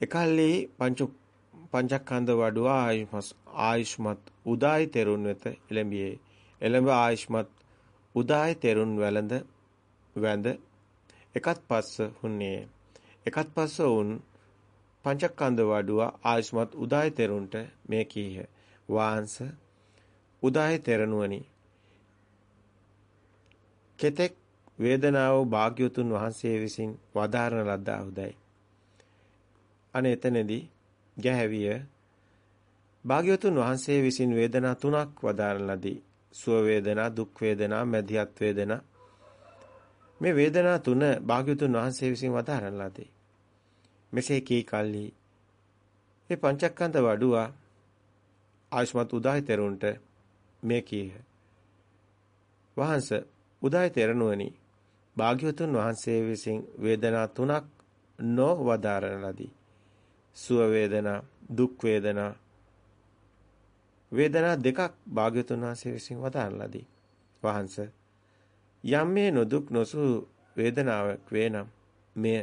එකල්ලි පංච පංචස්කන්ධ වඩුවා ආයුෂ්මත් උදායි තෙරුන් වෙත එළඹියේ. එළඹ ආයුෂ්මත් උදායි තෙරුන් වැළඳ වැඳ එකත් පස්ස හුන්නේ. එකත් පස්ස වුන් පංචස්කන්ධ වඩුවා ආයුෂ්මත් උදායි තෙරුන්ට මේ කීහ. වාංශ උදායි තෙරණුවනි. කෙතෙක් වේදනාව භාග්‍යතුන් වහන්සේ විසින් වදාරන ලද්දාහුදයි. අනේ එතනදී ගැහැවිය භාග්‍යවතුන් වහන්සේ විසින් වේදනා තුනක් වදාරන ලදී. සුව වේදනා, දුක් වේදනා, මැදිහත් වේදනා. මේ වේදනා තුන භාග්‍යවතුන් වහන්සේ විසින් වදාරන ලදී. මෙසේ කී කල්හි මේ පංචස්කන්ධ වඩුවා ආයුෂ්මත් උදාහිතරුන්ට මේ කීහ. වහන්ස උදාහිතරුණුවනි භාග්‍යවතුන් වහන්සේ විසින් වේදනා තුනක් නොවදාරන ලදී. සුව වේදනා, දුක් වේදනා වේදනා දෙකක් භාග්‍යවතුන් වහන්සේ විසින් වදාරන ලදී. වහන්ස යම් මේ නොදුක් නොසු වේදනාවක් වේනම් මෙය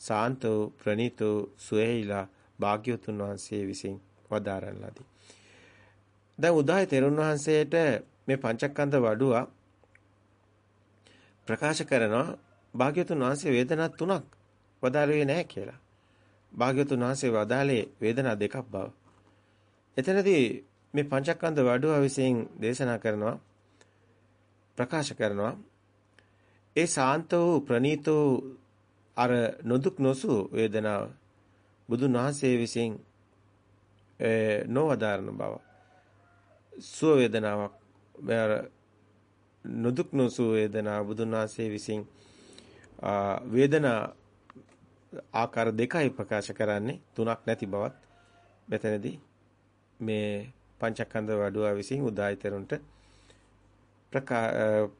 සාන්තෝ ප්‍රණීතෝ සුවේහිලා භාග්‍යවතුන් වහන්සේ විසින් වදාරන ලදී. දැන් උදායි තෙරුන් වහන්සේට මේ පංචස්කන්ධ වඩුවා ප්‍රකාශ කරනවා භාග්‍යවතුන් වහන්සේ වේදනා තුනක් වදාළුවේ නැහැ කියලා. භාග්‍යවතුන් වහන්සේ වදාළේ වේදනා දෙකක් බව. එතනදී මේ පංචස්කන්ධ වඩුවා විසින් දේශනා කරනවා ප්‍රකාශ කරනවා ඒ ශාන්ත වූ ප්‍රණීත වූ අර නොදුක් නොසු වේදනාව බුදුන් වහන්සේ විසින් නොවදාරන බව සුව වේදනාවක් නොදුක් නොසු වේදනා බුදුන් වහන්සේ විසින් වේදනා ආකාර දෙකයි ප්‍රකාශ කරන්නේ. තුනක් නැති බවත්. මෙතනදී මේ පංචස්කන්ධ වඩුවා විසින් උදායිතරුන්ට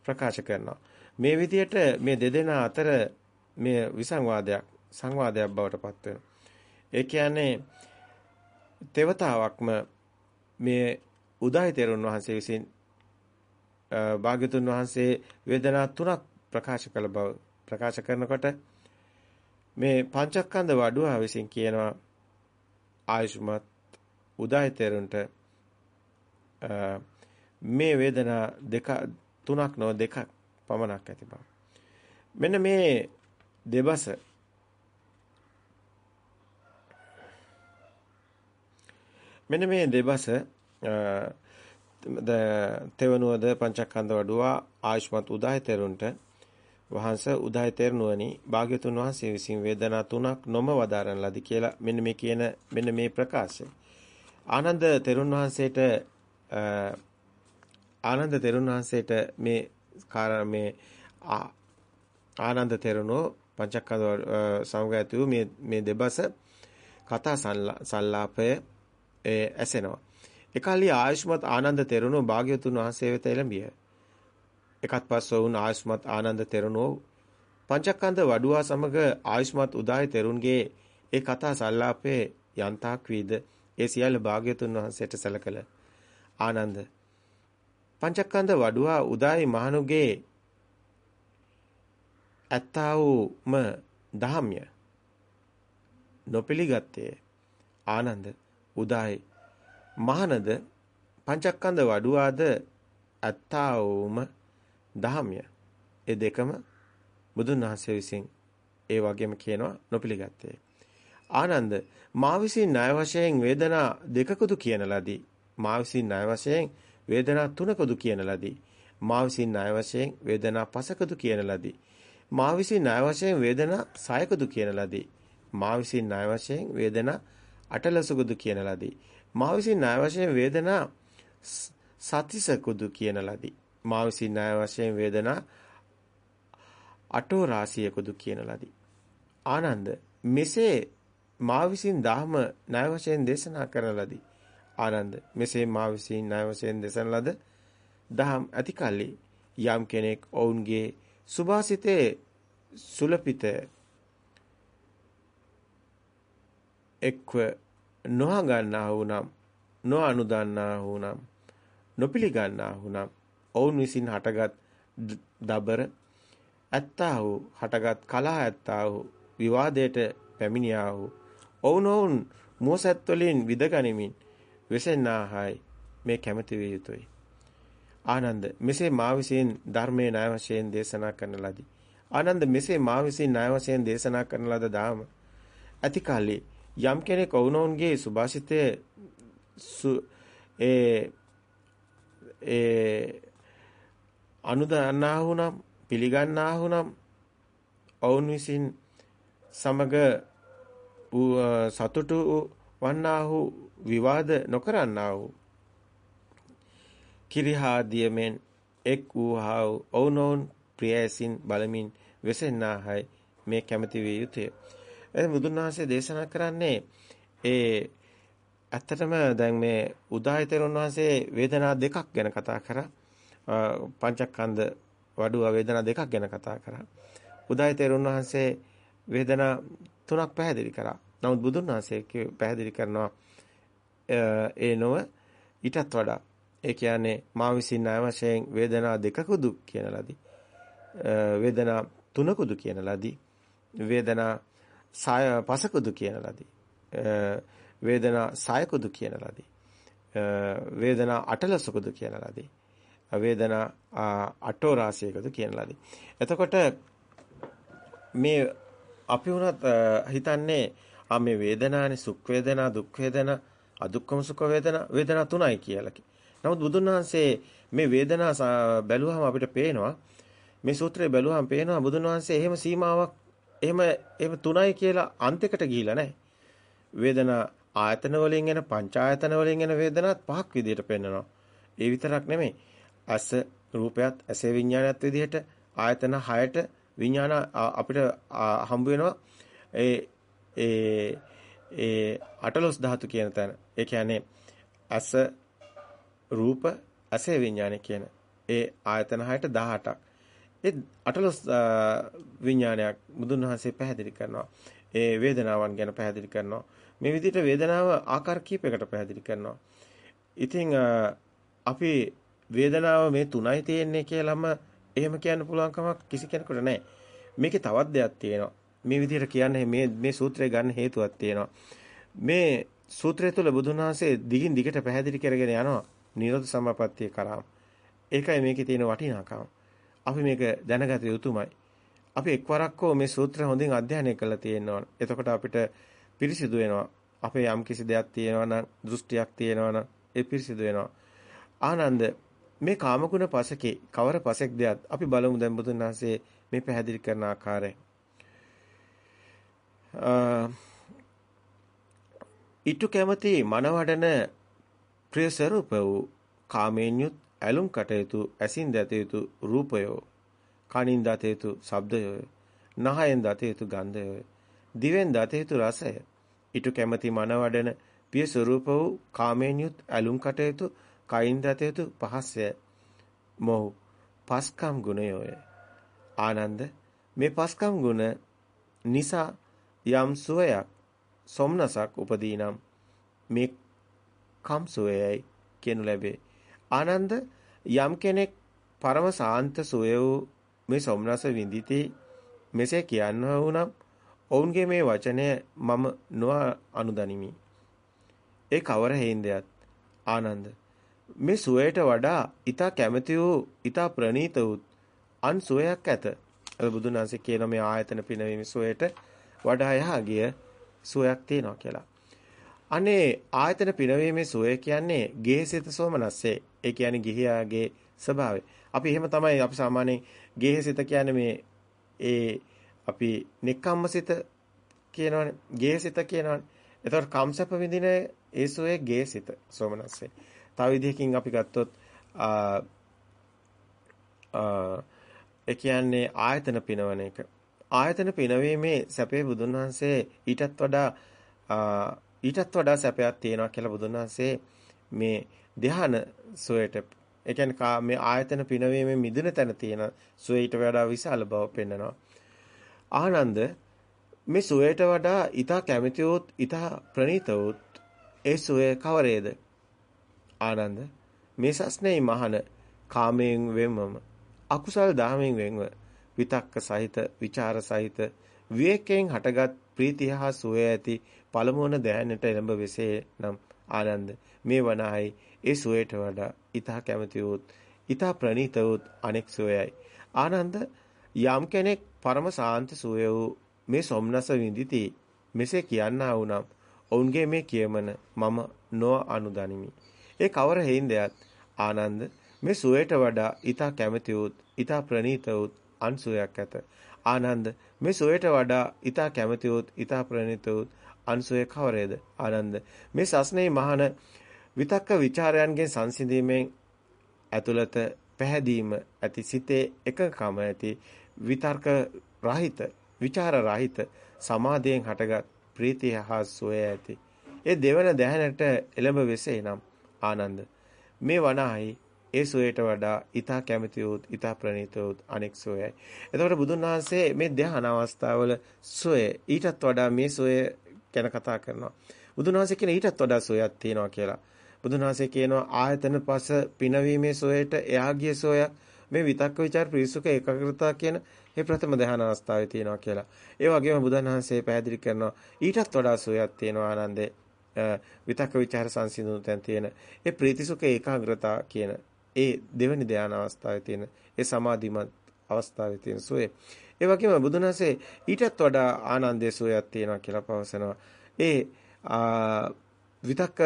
ප්‍රකාශ කරනවා. මේ විදිහට මේ දෙදෙනා අතර මේ විසංවාදයක් සංවාදයක් බවට පත් වෙනවා. ඒ කියන්නේ තෙවතාවක්ම මේ උදායිතරුන් වහන්සේ විසින් භාග්‍යතුන් වහන්සේ වේදනා තුනක් ප්‍රකාශ කළ බව ප්‍රකාශ කරනකොට මේ පංචස්කන්ධ වඩුවා විසින් කියනවා ආයුෂ්මත් උදායතරන්ට මේ වේදනා දෙක තුනක් නො දෙකක් පමණක් ඇති බව. මෙන්න මේ දෙබස මෙන්න මේ දෙබස තෙවනුවද පංචස්කන්ධ වඩුවා ආයුෂ්මත් උදායතරන්ට වහන්ස උදාය තෙරණුවනි භාග්‍යතුන් වහන්සේ විසින් වේදනා තුනක් නොම වදාරන ලදි කියලා මෙන්න මේ කියන මෙන්න මේ ප්‍රකාශය. ආනන්ද තෙරුන් වහන්සේට ආනන්ද තෙරුන් වහන්සේට මේ මේ ආනන්ද තෙරුණෝ පංචක්කද සමගයතු මේ මේ දෙබස කතා සංලාපය ඇසෙනවා. එකල්ලි ආයුෂ්මත් ආනන්ද තෙරුණෝ භාග්‍යතුන් වහන්සේ වෙත එළඹිය. එකත් පස්ව වුන් ආයුෂ්මත් ආනන්ද තෙරුණෝ පංචස්කන්ධ වඩුවා සමග ආයුෂ්මත් උදාය තෙරුන්ගේ ඒ කතා සල්ලාපේ යන්තාක් වීද? ඒ සියල්ල භාග්‍යතුන් වහන්සේට සැලකල. ආනන්ද පංචස්කන්ධ වඩුවා උදායි මහණුගේ ඇත්තා වූම දහම්ය. නොපිළිගත්තේ. ආනන්ද උදායි මහනද පංචස්කන්ධ වඩුවාද ඇත්තා වූම දහම්ය. ඒ දෙකම බුදුන් වහන්සේ විසින් ඒ වගේම කියනවා නොපිළිගත්තේ. ආනන්ද මා විසින් ණය වශයෙන් වේදනා දෙකකුදු කියන ලදී. මා විසින් ණය වශයෙන් වේදනා තුනකුදු කියන ලදී. මා විසින් ණය වශයෙන් වේදනා පසකුදු කියන ලදී. මා විසින් ණය වශයෙන් වේදනා සයකුදු කියන ලදී. මා විසින් ණය වශයෙන් වේදනා අටලසකුදු කියන ලදී. මා විසින් ණය වශයෙන් වේදනා සතිසකුදු කියන ලදී. මා විසින් ණය වශයෙන් වේදනා අටෝ රාශියකුදු කියන ලදී. ආනන්ද මෙසේ මා විසින් ධර්ම ණය වශයෙන් දේශනා කරන ලදී. ආනන්ද මෙසේ මා විසින් ණය වශයෙන් දේශන ලද දහම් ඇති කල්ලි යම් කෙනෙක් ඔවුන්ගේ සුභාසිතේ සුලපිත එක්ව නොහගන්නා වුනම් නොඅනුදන්නා වුනම් නොපිලිගන්නා වුනම් ඔවුන් විසින් හටගත් දබර ඇත්තා වූ හටගත් කලහ ඇත්තා වූ විවාදයට පැමිණියා වූ ඔවුනොවුන් මුවසත් වලින් විදගනිමින් වෙසෙන්නාහයි මේ කැමැති විය යුතුය. ආනන්ද මෙසේ මා විසින් ධර්මයේ ණය වශයෙන් දේශනා කරන ලදී. ආනන්ද මෙසේ මා විසින් ණය වශයෙන් දේශනා කරන ලද දාම ඇති කල්ලි යම් කෙනෙක් ඔවුනොවුන්ගේ සුභාෂිතයේ ඒ ඒ අනුදන්නා වුනම් පිළිගන්නා වුනම් ඔවුන් විසින් සමග සතුටු වන්නා වූ විවාද නොකරන්නා වූ කිරිහාදිය මෙන් එක් වූහා ඔවුනොවුන් ප්‍රියසින් බලමින් වෙසෙන්නාහයි මේ කැමැති විය යුතුය. එතන බුදුන් වහන්සේ දේශනා කරන්නේ ඒ ඇත්තටම දැන් මේ උදායතරුන් වහන්සේ වේදනා දෙකක් ගැන කතා කරා. පංචස්කන්ධ වඩුව වේදනා දෙකක් ගැන කතා කරා. උදායතරුන් වහන්සේ වේදනා තුනක් පැහැදිලි කරා. නමුත් බුදුන් වහන්සේ පැහැදිලි කරනවා ඒ නොව ඊටත් වඩා ඒ කියන්නේ මා විසින් ණය වශයෙන් වේදනා දෙකකුදු කියන ලදී. වේදනා තුනකුදු කියන ලදී. වේදනා සාය පසකුදු කියන ලදී. වේදනා සායකුදු කියන ලදී. වේදනා අටලසකුදු කියන ලදී. වේදනා අටෝ රාශියකද කියන ලදී. එතකොට මේ අපි වුණත් හිතන්නේ ආ මේ වේදනානේ සුඛ වේදනා දුක් වේදනා අදුක්කම සුඛ වේදනා වේදනා තුනයි කියලා. නමුත් බුදුන් වහන්සේ මේ වේදනා බැලුවම අපිට පේනවා මේ සූත්‍රය බැලුවම පේනවා බුදුන් වහන්සේ එහෙම සීමාවක් එහෙම එහෙම තුනයි කියලා අන්තයකට ගිහිලා නැහැ. වේදනා ආයතන වලින් එන පංචායතන වලින් එන වේදනාත් පහක් විදිහට පෙන්වනවා. ඒ විතරක් නෙමෙයි. අස රූපයත් ඇසේ විඥානයත් විදිහට ආයතන 6ට විඥාන අපිට හම්බ වෙනවා. ඒ ඒ ඒ අටලොස් ධාතු කියන තැන. ඒ කියන්නේ අස රූප ඇසේ විඥානය කියන ඒ ආයතන 6ට 18ක්. ඒ අටලොස් විඥානයක් බුදුන් වහන්සේ පැහැදිලි කරනවා. ඒ වේදනාවන් ගැන පැහැදිලි කරනවා. මේ විදිහට වේදනාව ආකාර කීපයකට පැහැදිලි කරනවා. ඉතින් අපි වේදනාව මේ තුනයි තියෙන්නේ කියලාම එහෙම කියන්න පුළුවන් කමක් කිසි කෙනෙකුට නැහැ. මේකේ තවත් දෙයක් තියෙනවා. මේ විදිහට කියන්නේ මේ මේ සූත්‍රය ගන්න හේතුවක් තියෙනවා. මේ සූත්‍රය තුළ බුදුන් වහන්සේ දිගින් දිගට පැහැදිලි කරගෙන යනවා නිරෝධ සමාපත්තිය කරාම. ඒකයි මේකේ තියෙන වටිනාකම. අපි මේක දැනගත යුතුමයි. අපි එක්වරක් හෝ මේ සූත්‍රය හොඳින් අධ්‍යයනය කරලා තියෙනවා. එතකොට අපිට පිරිසිදු වෙනවා. අපේ යම් කිසි දෙයක් තියෙනවා නම් දෘෂ්ටියක් තියෙනවා නම් ඒ පිරිසිදු වෙනවා. ආනන්ද මේ කාමගුණ පසකේ කවර පසෙක් දෙයක් අපි බලමු දැන් බුදුන් වහන්සේ මේ පැහැදිලි කරන ආකාරය. ඊට කැමති මනවඩන ප්‍රිය ස්වરૂප වූ කාමයෙන් යුත් ඇලුම් කටයුතු ඇසින් දත යුතු රූපයෝ කනින් දත යුතු ශබ්දයෝ නහයෙන් දත යුතු ගන්ධයෝ දිවෙන් දත යුතු රසය ඊට කැමති මනවඩන පිය ස්වરૂප වූ කාමයෙන් යුත් ඇලුම් කටයුතු කයින් දත යුතු පහස්ය. මොහු පස්කම් ගුණයෝය ආනන්ද මේ පස්කම් ගුණ නිසා යම් සුවයක් සොම්නසක් උපදීනම් මේ කම් සුවයයි කියනු ලැබේ. ආනන්ද යම් කෙනෙක් පරම සාන්ත සුවය වූ මේ සොම්නස විඳිති මෙසේ කියන්නා වුනම් ඔවුන්ගේ මේ වචනය මම නො අනුදනිමි. ඒ කවර හේන්දයත්? ආනන්ද මේ සුවයට වඩා ඊට කැමැති වූ ඊට ප්‍රණීත වූ අන් සුවයක් ඇත. අද බුදුන් වහන්සේ කියන මේ ආයතන පිනවීම සුවයට වඩා එහා ගිය සුවයක් තියෙනවා කියලා. අනේ ආයතන පිනවීමේ සුවය කියන්නේ ගේහසිත සෝමනස්සේ. ඒ කියන්නේ ගිහියාගේ ස්වභාවය. අපි එහෙම තමයි අපි සාමාන්‍යයෙන් ගේහසිත කියන්නේ මේ ඒ අපි නික්කම්මසිත කියනවනේ. ගේහසිත කියනවනේ. එතකොට කම්සප විඳින ඒ සුවේ ගේහසිත සෝමනස්සේ. තව විදිහකින් අපි ගත්තොත් ඒ කියන්නේ ආයතන පිනවන එක. ආයතන පිනවීමේ සැපේ බුදුන් වහන්සේ ඊටත් වඩා ඊටත් වඩා සැපයක් තියෙනවා කියලා බුදුන් වහන්සේ මේ ධ්‍යාන සෝයට ඒ කියන්නේ මේ ආයතන පිනවීමේ මිදුන තැන තියෙන සෝයට වඩා විශාල බව පෙන්වනවා. ආනන්ද මේ සෝයට වඩා ඊට කැමැති වූත් ඊට ප්‍රණීත වූත් ඒ සෝය කවරේද? ආනන්ද? මේ සස්නේ මහන කාමයෙන් වෙන්වම අකුසල් දහමෙන් වෙන්ව විතක්ක සහිත විචාර සහිත විවේකයෙන් හටගත් ප්‍රීතිය හා සුවය ඇති පළමුවන දෑනට එළඹ වෙසේ නම් ආනන්ද මේ වනායි ඒ සුවයට වඩා ඊතා කැමති වූත් ඊතා ප්‍රණීත වූත් අනෙක් සුවයයි. ආනන්ද යම් කෙනෙක් පරම සාන්ත සුවය වූ මේ සොම්නස විඳිති මෙසේ කියන්නා වුනම් ඔවුන්ගේ මේ කියමන මම නො අනුදනිමි. ඒ කවර හේින්දයත් ආනන්ද මේ සුවයට වඩා ඊතා කැමති වූත් ඊතා ප්‍රණීත වූත් අන්සුවයක් ඇත. ආනන්ද මේ සුවයට වඩා ඊතා කැමති වූත් ඊතා ප්‍රණීත වූත් අන්සුවේ කවරේද? ආනන්ද මේ සස්නේ මහන විතක්ක ਵਿਚාරයන්ගෙන් සංසිඳීමෙන් ඇතුළත පැහැදීම ඇති සිතේ එකකම ඇති විතර්ක රහිත විචාර රහිත සමාධියෙන් හටගත් ප්‍රීතිය හා සුවය ඇති. ඒ දෙවන දැහැනට එළඹ වෙසේ නම් ආනන්ද මේ වනාහි ඒ සුවයට වඩා ඊතා කැමති වූත් ඊතා ප්‍රණීත වූත් අනෙක් සුවයයි. එතකොට බුදුන් වහන්සේ මේ ධ්‍යාන අවස්ථාවල සුවය ඊටත් වඩා මේ සුවය ගැන කතා කරනවා. බුදුන් වහන්සේ කියන ඊටත් වඩා සුවයක් තියෙනවා කියලා. බුදුන් වහන්සේ කියනවා ආයතන පස පිනවීමේ සුවයට එහා ගිය සුවයක් මේ විතක්ක ਵਿਚාර ප්‍රීසුක ඒකාග්‍රතාව කියන මේ ප්‍රථම ධ්‍යාන අවස්ථාවේ තියෙනවා කියලා. ඒ වගේම බුදුන් වහන්සේ පැහැදිලි කරනවා ඊටත් වඩා සුවයක් තියෙනවා ආනන්දේ විතක ਵਿਚාර සංසිඳුණු තැන් තියෙන ඒ ප්‍රීතිසුඛ ඒකාග්‍රතාව කියන ඒ දෙවෙනි ධාන අවස්ථාවේ තියෙන ඒ සමාධිමත් අවස්ථාවේ තියෙන සෝය ඒ වගේම බුදුන් වහන්සේ ඊටත් වඩා ආනන්දේ සෝයක් තියෙනවා කියලා පවසනවා. ඒ විතක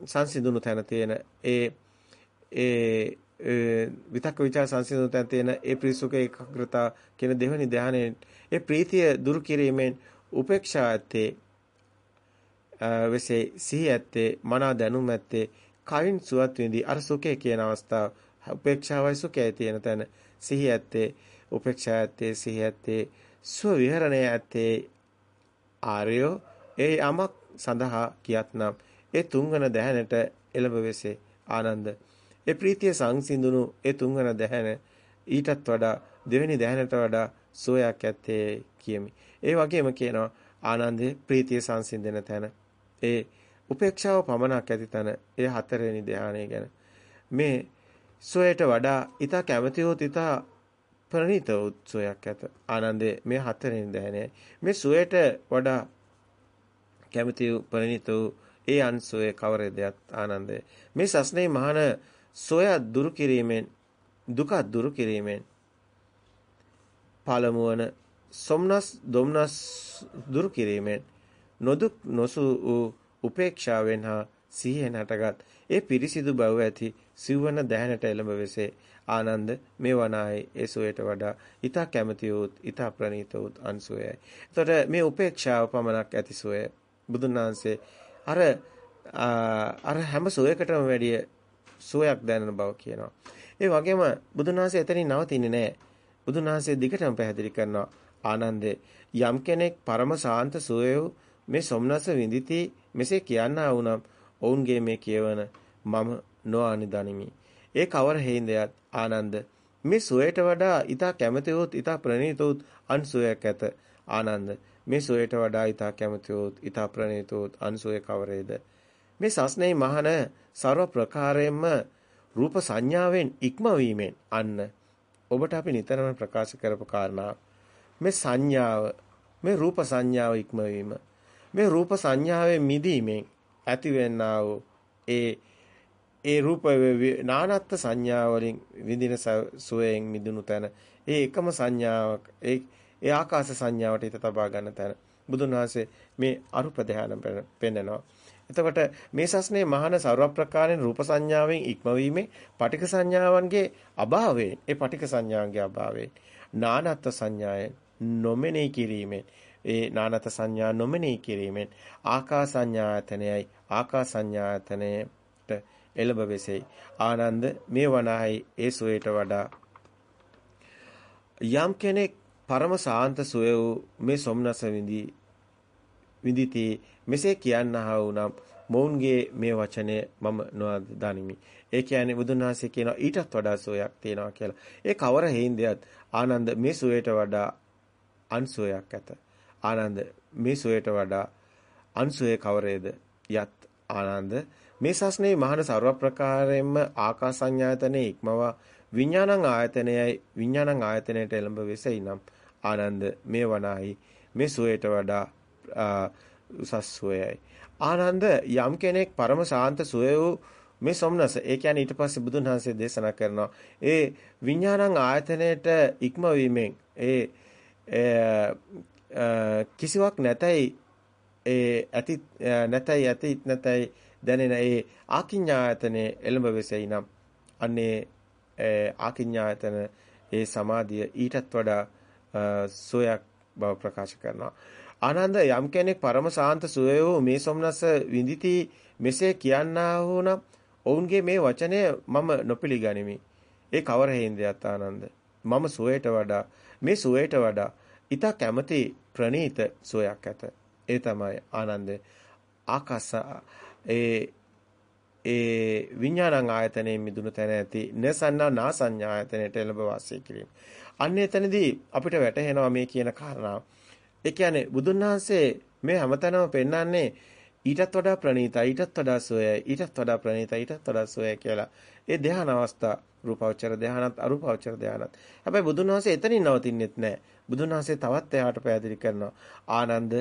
සංසිඳුණු තැන තියෙන ඒ ඒ විතක්ක ਵਿਚාර සංසිඳුණු තැන තියෙන ඒ ප්‍රීසුක ඒකාග්‍රතාව කියන දෙවෙනි ධානයේ ඒ ප්‍රීතිය දුරු කිරීමෙන් උපේක්ෂා ඇත්තේ වෙසේ සිහි ඇත්තේ මනා දැනුම් ඇත්තේ කයින් සුවත් විඳි අර සුඛය කියන අවස්ථාව උපේක්ෂාවයි සුඛයයි තියෙන තැන සිහි ඇත්තේ උපේක්ෂා ඇත්තේ සිහි ඇත්තේ සුව විහරණය ඇත්තේ ආර්යෝ ඒ යමක් සඳහා කියත්නම් ඒ තුන්වන දැහැනට එළඹ වෙසේ ආනන්ද ඒ ප්‍රීතිය සංසිඳුණු ඒ තුන්වන දැහැන ඊටත් වඩා දෙවෙනි දැහැනට වඩා සෝයක් ඇත්තේ කියමි. ඒ වගේම කියනවා ආනන්දේ ප්‍රීතිය සංසිඳන තැන ඒ උපේක්ෂාව පමණක් ඇති තැන ඒ හතරවෙනි ධානය ගැන. මේ සොයට වඩා ඊට කැමැතිවොත් ඊට ප්‍රණීත උත්සෝයක් ඇත. ආනන්දේ මේ හතරවෙනි ධානයයි මේ සොයට වඩා කැමැති ප්‍රණීත ඒ අන්සෝයේ කවරේදයක් ආනන්දේ. මේ සස්නේ මහාන සොය දුරු කිරීමෙන් දුක දුරු කිරීමෙන් පළමුවන සොම්නස් දොම්නස් දුරු කිරීමෙන් නොදුක් නොසු වූ උපේක්ෂාවෙන් හා සිහියෙන් හටගත් ඒ පිරිසිදු බව ඇති සිව්වන දැහැනට එළඹ වෙසේ ආනන්ද මේ වනායි ඒ සෝයට වඩා ඊට කැමති වූත් ඊට ප්‍රණීත වූත් අන්සෝයයි. එතකොට මේ උපේක්ෂාව පමණක් ඇති සෝය බුදුන් වහන්සේ අර අර හැම සෝයකටම වැඩිය සෝයක් දැනෙන බව කියනවා. ඒ වගේම බුදුන් වහන්සේ එතනින් නවතින්නේ නැහැ. බුදුන් වහන්සේ දිගටම පැහැදිලි කරනවා ආනන්දේ යම් කෙනෙක් පරම ශාන්ත සෝය මේ සොම්නස විඳිති මෙසේ කියන්නා වුනම් ඔවුන්ගේ මේ කියවන මම නොආනි දනිමි. ඒ කවර හේින්දයත් ආනන්ද මේ සුවයට වඩා ඊට කැමති වූත් ඊට ප්‍රණීත වූත් අන් සුවයක් ඇත. ආනන්ද මේ සුවයට වඩා ඊට කැමති වූත් ඊට ප්‍රණීත වූත් අන් සුවය කවරේද? මේ සස්නේ මහන ਸਰව ප්‍රකාරයෙන්ම රූප සංඥාවෙන් ඉක්මවීමෙන් අන්න ඔබට අපි නිතරම ප්‍රකාශ කරපු කාරණා මේ සංඥාව මේ රූප සංඥාව ඉක්මවීම මේ රූප සංඥාවෙන් මිදීමෙන් ඇතිවෙනා වූ ඒ ඒ රූප නානත්ත් සංඥා වලින් විඳින සුවයෙන් මිදුණු තැන ඒ එකම සංඥාවක් ඒ ඒ ආකාශ සංඥාවට හිත තබා ගන්න තැන බුදුන් වහන්සේ මේ අරුප ධානය පෙන්නනවා. එතකොට මේ සස්නේ මහාන ਸਰව ප්‍රකාරයෙන් රූප සංඥාවෙන් ඉක්මවීමේ පටික සංඥාවන්ගේ අභාවයෙන් ඒ පටික සංඥාවන්ගේ අභාවයෙන් නානත්ත් සංඥායෙන් නොමෙනෙහි කිරීමෙන් ඒ නානත සංඥා නොමෙනෙහි කිරීමෙන් ආකාස සංඥායතනයයි ආකාස සංඥායතනයට එළඹ වෙසෙයි ආනන්ද මේ වනායි ඒ සුවයට වඩා යම් කෙනෙක් පරම සාන්ත සුවය වූ මේ සොම්නස විඳි විඳිති මෙසේ කියන්නා වුනම් මොවුන්ගේ මේ වචනය මම නොදනිමි. ඒ කියන්නේ බුදුන් වහන්සේ කියනවා ඊටත් වඩා සෝයක් තියෙනවා කියලා. ඒ කවර හේින්දයත් ආනන්ද මේ සෝයට වඩා අන්සෝයක් ඇත. ආනන්ද මේ සෝයට වඩා අන්සෝයේ කවරේද යත් ආනන්ද මේ සස්නේ මහාන ਸਰව ප්‍රකාරයෙන්ම ආකාස සංඥායතනේ ඉක්මවා විඥානං ආයතනයයි විඥානං ආයතනයට එළඹ වෙසෙයි නම් ආනන්ද මේ වනාහි මේ සුවයට වඩා උසස් සුවයයි. ආනන්ද යම් කෙනෙක් පරම ශාන්ත සුවය වූ මේ සොම්නස ඒ කියන්නේ ඊට පස්සේ බුදුන් වහන්සේ දේශනා කරනවා ඒ විඥානං ආයතනයේට ඉක්මවීමෙන් ඒ කිසිවක් නැතයි ඒ ඇති නැතයි ඇති නැතයි දැනෙන ඒ ආකින්ඥායතනේ එළඹ වෙසෙයි නම් අන්නේ ආකින්ඥායතන ඒ සමාධිය ඊටත් වඩා සෝයක් බව ප්‍රකාශ කරනවා ආනන්ද යම් කෙනෙක් පරම ශාන්ත සුවය වූ මේ සොම්නස විඳಿತಿ මෙසේ කියන්නා වූ නම් ඔවුන්ගේ මේ වචනය මම නොපිළිගනිමි. ඒ කවර හේන්දයත් ආනන්ද. මම සුවයට වඩා මේ සුවයට වඩා ඊට කැමති ප්‍රණීත සුවයක් ඇත. ඒ තමයි ආනන්ද ආකාස ඒ ඒ විඥානං ආයතනයේ මිදුණු තැන ඇති නසන්නා නාසඤ්ඤා ආයතනයට එළඹ වාසය කිරීම. අන්න එතනදී අපිට වැටහෙනවා මේ කියන කාරණා. ඒ කියන්නේ බුදුන් වහන්සේ මේ හැමතැනම පෙන්වන්නේ ඊටත් වඩා ප්‍රණීතයි ඊටත් වඩා සෝයයි ඊටත් වඩා ප්‍රණීතයි ඊටත් වඩා සෝයයි කියලා. ඒ ධ්‍යාන අවස්ථා රූපවචර ධ්‍යානත් අරූපවචර ධ්‍යානත්. හැබැයි බුදුන් වහන්සේ එතනින් නවතින්නෙත් නැහැ. බුදුන් වහන්සේ තවත් එහාට පැහැදිලි කරනවා. ආනන්ද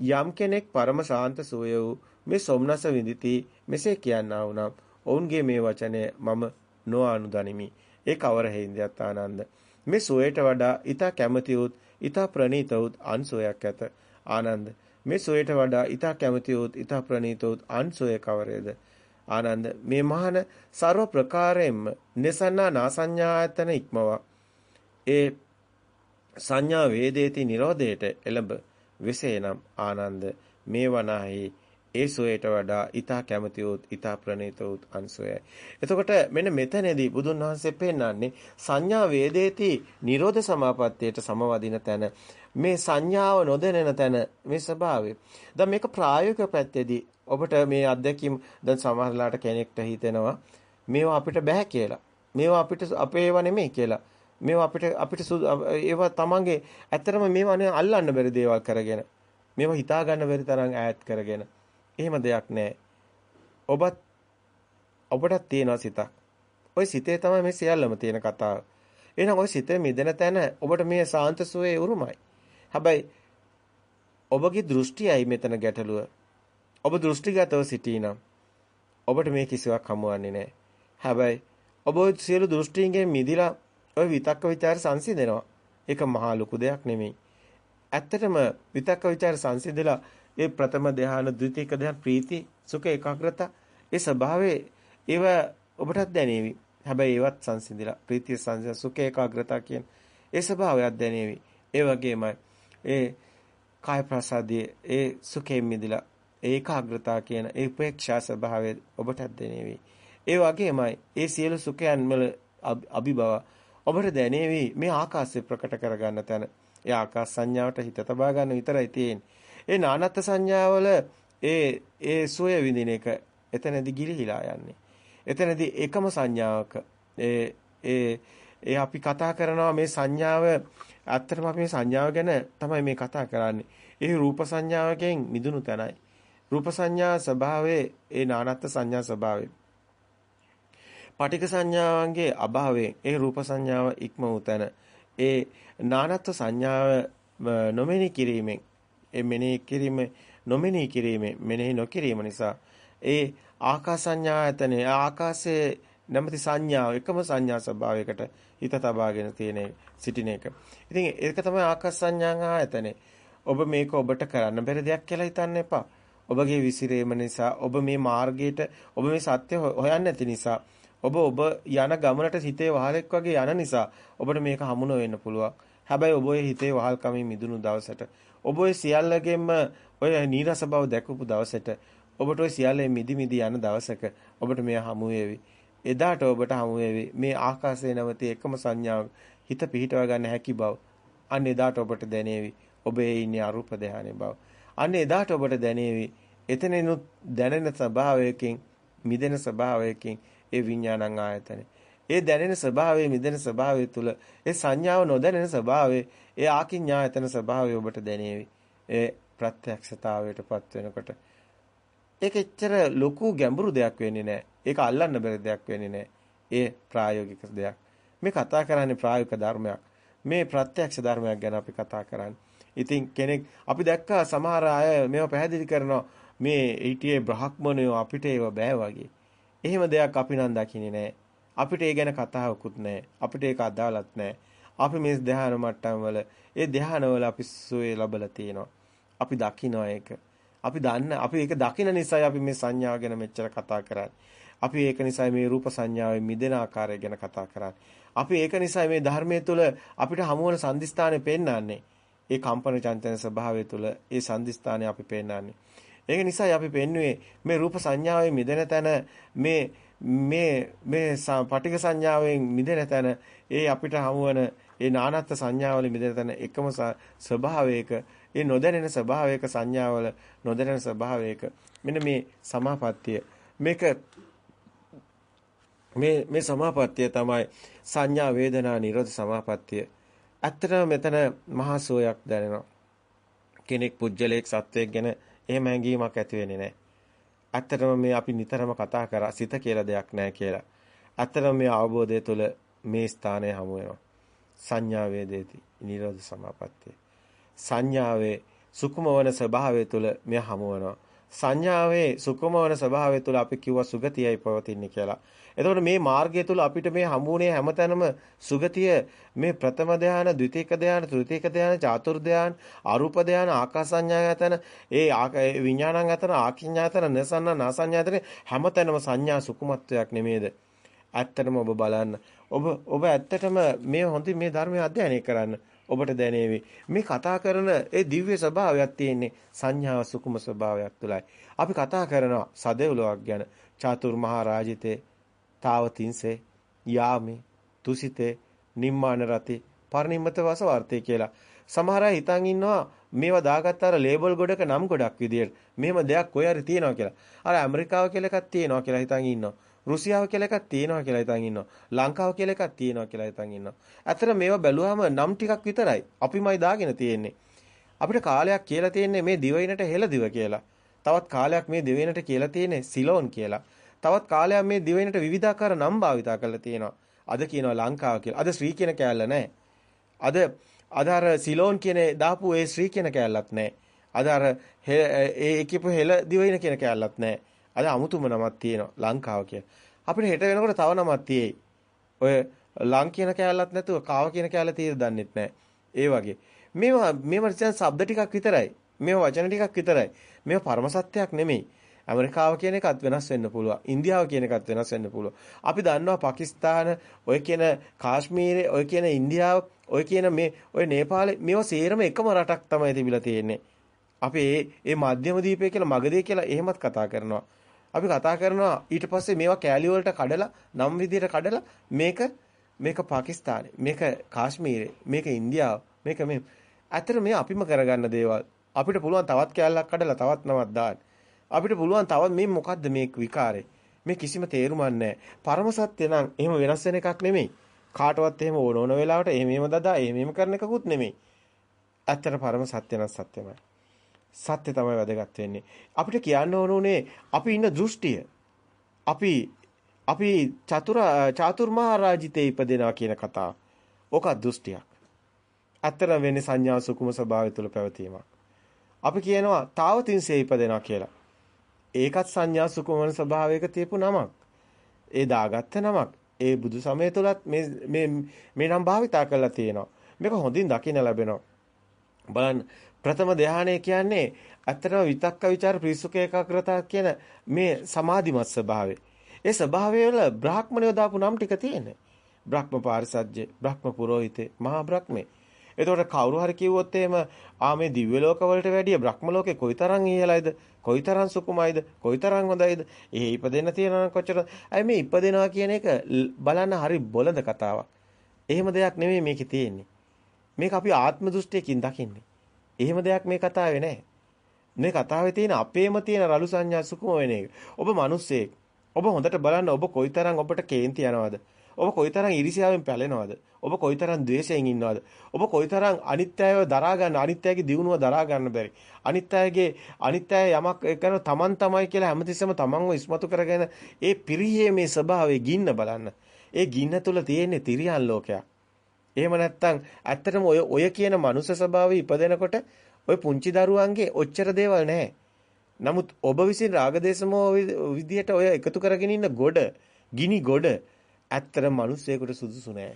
යම් කෙනෙක් පරම ශාන්ත සෝය වූ මේ සොම්නස විඳಿತಿ මෙසේ කියන්නා වුණා. ඔවුන්ගේ මේ වචනය මම නොඅනුදනිමි. ඒ කවර හේන්දියත් ආනන්ද. මේ සෝයට වඩා ඊට කැමති උත් ඊට ප්‍රණීත උත් අන්සෝයක් ඇත. ආනන්ද මේ සෝයට වඩා ඊට කැමති උත් ඊට ප්‍රණීත උත් අන්සෝය කවරේද? ආනන්ද මේ මහාන ਸਰව ප්‍රකාරයෙන්ම නසන්නා නාසඤ්ඤායතන ඉක්මවා ඒ සංඥා වේදේති නිරෝධයට එළඹ වෙසේනම් ආනන්ද මේ වනාහි ඒ සෝයට වඩා ඊතා කැමති වූත් ඊතා ප්‍රණීත වූත් අන්සෝයයි. එතකොට මෙන්න මෙතනදී බුදුන් වහන්සේ පෙන්නන්නේ සංඥා වේදේති නිරෝධ සමාපත්තියට සමවදින තැන මේ සංඥාව නොදැනෙන තැන මේ ස්වභාවය. දැන් මේක ප්‍රායෝගික පැත්තේදී ඔබට මේ අත්දැකීම් දැන් සමහරලාට කෙනෙක්ට හිතෙනවා මේවා අපිට බෑ කියලා. මේවා අපිට අපේ ඒවා නෙමෙයි කියලා. මේවා අපිට අපිට ඒවා තමන්ගේ ඇත්තටම මේවා නේ අල්ලන්න බැරි දේවල් කරගෙන. මේවා හිතා ගන්න බැරි තරම් ඈත් කරගෙන. එහෙම දෙයක් නෑ. ඔබත් ඔබට තියෙනවා සිතක්. ওই සිතේ තමයි මේ සියල්ලම තියෙන කතාව. එහෙනම් ওই සිතේ මිදෙන තැන ඔබට මේ සාන්ත සුවේ උරුමයි. හැබැයි ඔබගේ දෘෂ්ටියයි මෙතන ගැටලුව. ඔබ දෘෂ්ටිගතව සිටිනම් ඔබට මේ කිසිවක් හමුවන්නේ නැහැ. හැබැයි ඔබ සියලු දෘෂ්ටියෙන් මිදිලා ඔය විතක්ක ਵਿਚාර සංසිඳනවා. ඒක මහා ලොකු දෙයක් නෙමෙයි. ඇත්තටම විතක්ක ਵਿਚාර සංසිඳලා ඒ ප්‍රථම ධ්‍යාන, ද්විතීක ධ්‍යාන, ප්‍රීති, සුඛ, ඒකාග්‍රතා ඒ ස්වභාවයේ ඒව ඔබටත් දැනේවි. හැබැයි ඒවත් සංසිඳිලා ප්‍රීතිය සංසිඳ සුඛ ඒකාග්‍රතාව කියන ඒ ස්වභාවයක් දැනේවි. ඒ වගේමයි ඒ කාය ප්‍රසාදයේ ඒ සුඛයෙන් මිදිලා ඒකාග්‍රතාව කියන ඒ උපේක්ෂා ස්වභාවය ඔබටත් දැනේවි. ඒ වගේමයි ඒ සියලු සුඛයන් වල අභිබව ඔබට දැනේවි මේ ආකාශය ප්‍රකට කරගන්න තැන. ඒ ආකාශ සංඥාවට හිත තබා ගන්න විතරයි තියෙන්නේ. ඒ නානත් සංඥාවල ඒ ඒ සෝය විඳින එක එතනදී ගිලිහිලා යන්නේ. එතනදී එකම සංඥාවක ඒ ඒ ඒ අපි කතා කරනවා මේ සංඥාව ඇත්තටම අපි මේ සංඥාව ගැන තමයි මේ කතා කරන්නේ. ඒ රූප සංඥාවකින් මිදුණු තැනයි. රූප සංඥා ස්වභාවයේ ඒ නානත්ත් සංඥා ස්වභාවය. පටික සංඥාවන්ගේ අභාවයෙන් ඒ රූප සංඥාව ඉක්ම වූ තැන ඒ නානත්ත් සංඥාව නොමෙනී කිරීමෙන් ඒ මෙනෙහි කිරීම නොමෙනෙහි කිරීමෙන් මෙනෙහි නොකිරීම නිසා ඒ ආකාස සංඥායතනේ ආකාශයේ නැමැති සංඥාව එකම සංඥා ස්වභාවයකට හිත තබාගෙන තියෙන සිටින එක. ඉතින් ඒක තමයි ආකාස සංඥා ආයතනේ. ඔබ මේක ඔබට කරන්න බැරි දෙයක් කියලා හිතන්න එපා. ඔබගේ විසිරීම නිසා ඔබ මේ මාර්ගයට ඔබ මේ සත්‍ය හොයන්නේ නැති නිසා ඔබ ඔබ යන ගමනට හිතේ වහලෙක් වගේ යන නිසා ඔබට මේක හමු වෙන්න පුළුවන්. හැබැයි ඔබ ඔය හිතේ වහල්කමින් මිදුණු දවසට ඔබ ඔය සියල්ලගෙම ඔය නීරස බව දැකපු දවසට ඔබට ඔය සියල්ලෙන් මිදි මිදි යන දවසක ඔබට මෙය හමු වේවි. එදාට ඔබට හමු වේවි මේ ආකාශයේ නැවති එකම සංඥාව හිත පිහිටව ගන්න හැකි බව. අන්න එදාට ඔබට දැනේවි. ඔබ ඒ ඉන්නේ අරූප ධානයේ බව. අන්න එදාට ඔබට දැනේවි එතනිනුත් දැනෙන ස්වභාවයකින් මිදෙන ස්වභාවයකින් ඒ විඥානං ආයතනෙ. ඒ දැනෙන ස්වභාවයේ මිදෙන ස්වභාවය තුල ඒ සංඥාව නොදැනෙන ස්වභාවයේ ඒ ආකින්ඥායතන ස්වභාවය ඔබට දැනේවි. ඒ ප්‍රත්‍යක්ෂතාවයටපත් වෙනකොට ඒක එච්චර ලොකු ගැඹුරු දෙයක් වෙන්නේ නැහැ. ඒක අල්ලන්න බැරි දෙයක් වෙන්නේ නැහැ. ඒ ප්‍රායෝගික දෙයක්. මේ කතා කරන්නේ ප්‍රායෝගික ධර්මයක්. මේ ප්‍රත්‍යක්ෂ ධර්මයක් ගැන අපි කතා කරන්නේ. ඉතින් කෙනෙක් අපි දැක්කා සමහර අය මේව පැහැදිලි කරනවා මේ හිටියේ බ්‍රහ්මණයෝ අපිට ඒව බෑ වගේ. එහෙම දෙයක් අපි නම් දකින්නේ නැහැ. අපිට ඒ ගැන කතාවකුත් නැහැ. අපිට ඒක අදාළත් නැහැ. අපි මේ ධ්‍යාන මට්ටම් වල ඒ ධ්‍යාන වල අපි සුවේ ලබලා තියෙනවා. අපි දකිනවා ඒක. අපි දන්න අපි ඒක දකින නිසායි අපි මේ සංඥාව ගැන මෙච්චර කතා කරන්නේ. අපි ඒක නිසා මේ රූප සංඥාවෙන් මිදෙන ආකාරය ගැන කතා කරන්නේ. අපි ඒක නිසා මේ ධර්මයේ තුල අපිට හමුවන සංදිස්ථානේ පෙන්වන්නේ. ඒ කම්පන චංචන ස්වභාවය තුල ඒ සංදිස්ථානේ අපි පෙන්වන්නේ. ඒක නිසායි අපි පෙන්වුවේ මේ රූප සංඥාවෙන් මිදෙන තැන මේ මේ මේ පටික සංඥාවෙන් මිදෙන තැන ඒ අපිට හමුවන ඒ නානත්ත් සංඥාවල මිදෙන තැන එකම ස්වභාවයක ඒ නොදැනෙන ස්වභාවයක සංඥාවල නොදැනෙන ස්වභාවයක මෙන්න මේ සමාපත්තිය මේක මේ මේ සමාපත්තිය තමයි සංඥා වේදනා නිරෝධ සමාපත්තිය. ඇත්තටම මෙතන මහා සෝයක් දැනෙනවා. කෙනෙක් පුජ්‍යලයක් සත්වයක් ගැන එහෙම හැඟීමක් ඇති වෙන්නේ නැහැ. ඇත්තටම මේ අපි නිතරම කතා කරා සිත කියලා දෙයක් නැහැ කියලා. ඇත්තටම මේ අවබෝධය තුළ මේ ස්ථානය හමු වෙනවා. සංඥා වේදේති නිරෝධ සමාපත්තිය. සංඥාවේ සුකුමවන ස්වභාවය තුළ මෙය හමු වෙනවා. සංඥාවේ සුකුමවන ස්වභාවය තුළ අපි කිව්වා සුගතියයි පවතින්නේ කියලා. එතකොට මේ මාර්ගය තුළ අපිට මේ හම්බුනේ හැමතැනම සුගතිය මේ ප්‍රථම ධානය, ද්විතීක ධානය, තෘතීක ධානය, චාතුර් ධානය, අරූප ධානය, ආකාසඤ්ඤායතන, ඒ විඥානංගතන, ආකිඤ්ඤායතන, නසන්න නාසඤ්ඤායතන හැමතැනම සංඥා සුකුමත්වයක් නෙමේද? ඇත්තටම ඔබ බලන්න. ඔබ ඔබ ඇත්තටම මේ හොඳින් මේ ධර්මය අධ්‍යයනය කරන්න. ඔබට දැනේවි. මේ කතා කරන ඒ දිව්‍ය ස්වභාවයක් තියෙන්නේ සංඥා සුකුම ස්වභාවයක් තුලයි. අපි කතා කරනවා සදෙව්ලොවක් ගැන. චාතුර් මහා රාජිතේ තාවතින්සේ යාමේ තුසිතේ නිම්මාන රති පරිනිම්මත වසවර්තේ කියලා. සමහර අය හිතන් ඉන්නවා මේවා දාගත්ත අර ලේබල් ගොඩක නම් ගොඩක් විදියට මෙහෙම දෙයක් කොයි හරි තියෙනවා කියලා. අර ඇමරිකාව කියලා එකක් තියෙනවා කියලා හිතන් ඉන්නවා. රුසියාව කියලා එකක් තියෙනවා කියලා හිතන් ඉන්නවා. ලංකාව කියලා එකක් තියෙනවා කියලා හිතන් ඉන්නවා. ඇත්තට මේවා බැලුවාම නම් ටිකක් විතරයි. අපිමයි දාගෙන තියෙන්නේ. අපිට කාලයක් කියලා තියෙන්නේ මේ දිවයිනට හෙළදිව කියලා. තවත් කාලයක් මේ දිවයිනට කියලා තියෙන්නේ සිලෝන් කියලා. තවත් කාලයක් මේ දිවයිනට විවිධාකාර නම් භාවිතා කරලා තියෙනවා. අද කියනවා ලංකාව කියලා. අද ශ්‍රී කියන කෑල්ල නැහැ. අද අද අර සිලෝන් කියන දාපු ඒ ශ්‍රී කියන කෑල්ලක් නැහැ. අද අර ඒ කියපු හෙළ දිවයින කියන කෑල්ලක් නැහැ. අද අමුතුම නමක් තියෙනවා ලංකාව කියලා. අපිට හෙට වෙනකොට තව නමක් තියෙයි. ඔය ලං කියන කෑල්ලක් නැතුව කාව කියන කෑල්ල තියෙද දන්නෙත් නැහැ. ඒ වගේ. මේවා මේවා දැන් શબ્ද ටිකක් විතරයි. මේවා වචන ටිකක් විතරයි. මේවා පරම සත්‍යයක් නෙමෙයි. ඇමරිකාව කියන එකත් වෙනස් වෙන්න පුළුවන්. ඉන්දියාව කියන එකත් වෙනස් වෙන්න පුළුවන්. අපි දන්නවා පාකිස්තාන, ඔය කියන කාශ්මීරේ, ඔය කියන ඉන්දියාව, ඔය කියන මේ ඔය නේපාලේ මේවා සේරම එකම රටක් තමයි තිබිලා තියෙන්නේ. අපි මේ මේ මධ්‍යම දීපය කියලා මගදී කියලා එහෙමත් කතා කරනවා. අපි කතා කරනවා ඊට පස්සේ මේවා කෑලි වලට කඩලා නම් විදියට කඩලා මේක මේක පාකිස්තානේ මේක කාශ්මීරේ මේක ඉන්දියාව මේක මේ. ඇත්තට මේ අපිම කරගන්න දේවල්. අපිට පුළුවන් තවත් කෑල්ලක් කඩලා තවත් නමක් දාන්න. අපිට පුළුවන් තවත් මේ මොකද්ද මේ විකාරේ? මේ කිසිම තේරුමක් නැහැ. පරම සත්‍ය නම් එහෙම වෙනස් වෙන එකක් නෙමෙයි. කාටවත් එහෙම ඕන ඕන වෙලාවට එහෙම එහෙම දදා එහෙම එහෙම කරන එකකුත් නෙමෙයි. ඇත්තට පරම සත්‍ය නම් සත්‍යමයි. සත්‍ය තමයි වැදගත් වෙන්නේ. අපිට කියන්න ඕන උනේ අපි ඉන්න දෘෂ්ටිය. අපි අපි චතුර චාතුර්මහා රාජිතේ ඉපදෙනවා කියන කතාව. ඕක දෘෂ්ටියක්. අතර වෙන්නේ සංඥා සුකුම ස්වභාවය තුළ පැවතීමක්. අපි කියනවා තාවතින්සේ ඉපදෙනවා කියලා. ඒකත් සංඥා සුකුමන ස්වභාවයක තියපු නමක්. ඒ දාගත්ත නමක්. ඒ බුදු සමය තුලත් මේ මේ මේ නම් භාවිතා කරලා තියෙනවා. මේක හොඳින් දකින්න ලැබෙනවා. බලන්න ප්‍රථම ධානය කියන්නේ ඇත්තටම විතක්ක ਵਿਚාර ප්‍රීසුක ඒකාග්‍රතාව කියන මේ සමාධිමත් ස්වභාවය. ඒ ස්වභාවය වල බ්‍රාහ්මණයෝ දාපු නම් ටික තියෙන්නේ. බ්‍රහ්ම පාරිසජ්ජේ, බ්‍රහ්ම පුරোহিතේ, මහා බ්‍රහ්මේ. එතකොට කවුරු හරි කිව්වොත් එහෙම ආ මේ දිව්‍ය ලෝක වලට වැඩිය බ්‍රහ්ම ලෝකේ කොයිතරම් ඉහළයිද? කොයිතරම් සුකුමයිද? කොයිතරම් හොඳයිද? ඒ ඉපදෙන්න තියෙනවා කොච්චර? අයි මේ ඉපදෙනවා කියන එක බලන්න හරි බොළඳ කතාවක්. එහෙම දෙයක් නෙමෙයි මේකේ තියෙන්නේ. මේක අපි ආත්ම දෘෂ්ටියකින් දකින්නේ. එහෙම දෙයක් මේ කතාවේ නැහැ. මේ කතාවේ තියෙන අපේම තියෙන රළු සංඥා සුකුම වෙන එක. ඔබ මිනිස්සෙක්. ඔබ හොඳට බලන්න ඔබ කොයිතරම් ඔබට කේන්ති යනවද? ඔබ කොයිතරම් ඉරිසියාවෙන් පැලෙනවද? ඔබ කොයිතරම් द्वේෂයෙන් ඉන්නවද? ඔබ කොයිතරම් අනිත්‍යයව දරා ගන්න අනිත්‍යයේ දියුණුව දරා ගන්න බැරි. අනිත්‍යයේ අනිත්‍යය යමක් කරන තමන් තමයි කියලා හැමතිස්සෙම තමන්ව ඉස්මතු කරගෙන ඒ පිරිහීමේ ස්වභාවයේ ගින්න බලන්න. ඒ ගින්න තුල තියෙන තිරියන් ලෝකයක්. එහෙම නැත්නම් ඇත්තටම ඔය ඔය කියන මනුෂ්‍ය ස්වභාවය ඉපදෙනකොට ඔය පුංචි දරුවන්ගේ ඔච්චර දේවල් නැහැ. නමුත් ඔබ විසින් රාගදේශමෝ විදියට ඔය එකතු කරගෙන ඉන්න ගොඩ, ගිනි ගොඩ ඇත්තටම මිනිස්සෙකුට සුදුසු නෑ.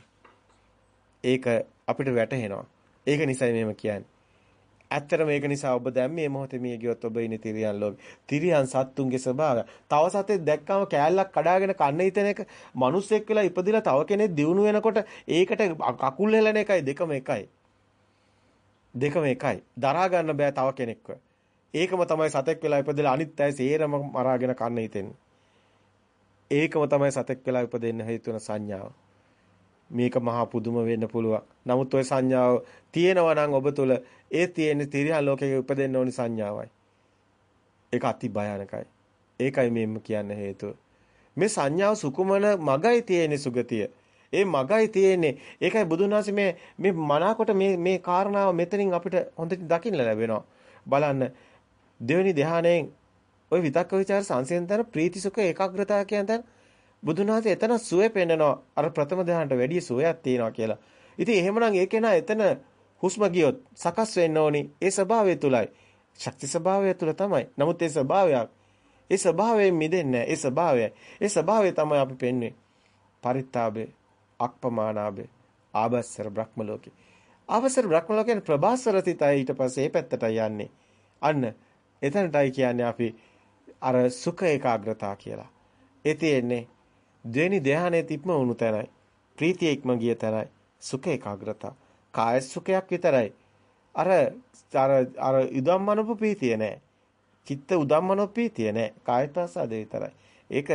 ඒක අපිට වැටහෙනවා. ඒක නිසයි මෙහෙම කියන්නේ. ඇත්තට මේක නිසා ඔබ දැන් මේ මොහොතේ මිය ගියොත් ඔබ ඉන්නේ තිරියන් ලෝකේ. තිරියන් සත්තුන්ගේ ස්වභාවය. තව සතෙක් දැක්කම කෑල්ලක් කඩාගෙන කන්න හිතන එක මිනිස්සෙක් වෙලා ඉපදිලා තව කෙනෙක් දිනු වෙනකොට ඒකට කකුල් හෙලන එකයි දෙකම එකයි. දෙකම එකයි. දරා ගන්න බෑ තව කෙනෙක්ව. ඒකම තමයි සතෙක් වෙලා ඉපදලා අනිත් අය සේරම මරාගෙන කන්න හිතෙන්නේ. ඒකම තමයි සතෙක් වෙලා ඉපදෙන්න හේතු වෙන සංඥාව. මේක මහා පුදුම වෙන්න පුළුවන්. නමුත් ওই සංඥාව තියෙනවා නම් ඔබ තුල ඒ තියෙන්නේ තිරියන් ලෝකයේ උපදින්න ඕනි සංඥාවයි. ඒක අති භයානකයි. ඒකයි මෙම්ම කියන්න හේතුව. මේ සංඥාව සුකුමන මගයි තියෙන්නේ සුගතිය. ඒ මගයි තියෙන්නේ. ඒකයි බුදුන් වහන්සේ මේ මේ මනාකොට මේ මේ කාරණාව මෙතනින් අපිට හොඳට දකින්න ලැබෙනවා. බලන්න දෙවෙනි ධ්‍යානයෙන් ওই විතක්ක ਵਿਚාර සංසෙන්තන ප්‍රීතිසුඛ ඒකාග්‍රතාව කියන තැන බුදුන් වහන්සේ එතන සුවේ පෙන්නනවා. අර ප්‍රථම ධ්‍යානට වැඩිය සුවයක් තියෙනවා කියලා. ඉතින් එහෙමනම් ඒකේන එතන හුස්ම ගියොත් සකස් වෙන්න ඕනි ඒ ස්වභාවය තුලයි. ශක්ති ස්වභාවය තුල තමයි. නමුත් ඒ ස්වභාවයක් ඒ ස්වභාවයෙන් මිදෙන්නේ ඒ ස්වභාවය. ඒ ස්වභාවය තමයි අපි පෙන්වන්නේ. පරිත්තාබේ, අක්පමානාබේ, ආබස්සර බ්‍රහ්ම ලෝකේ. ආබස්සර බ්‍රහ්ම ලෝකේ ප්‍රභාසරතිතයි ඊට පස්සේ ඒ පැත්තට යන්නේ. අන්න එතනටයි කියන්නේ අපි අර සුඛ ඒකාග්‍රතාව කියලා. ඒ තියෙන්නේ දෙවෙනි ධානයේ තිබ්ම වුණු තැනයි. ප්‍රීතිය ඉක්ම ගිය තැනයි. සුඛ ඒකාග්‍රතාව. කාය සුඛයක් විතරයි. අර අර අර උදම්මනප ප්‍රීතිය නෑ. චිත්ත උදම්මනප ප්‍රීතිය නෑ. කාය ප්‍රසාදේ විතරයි. ඒක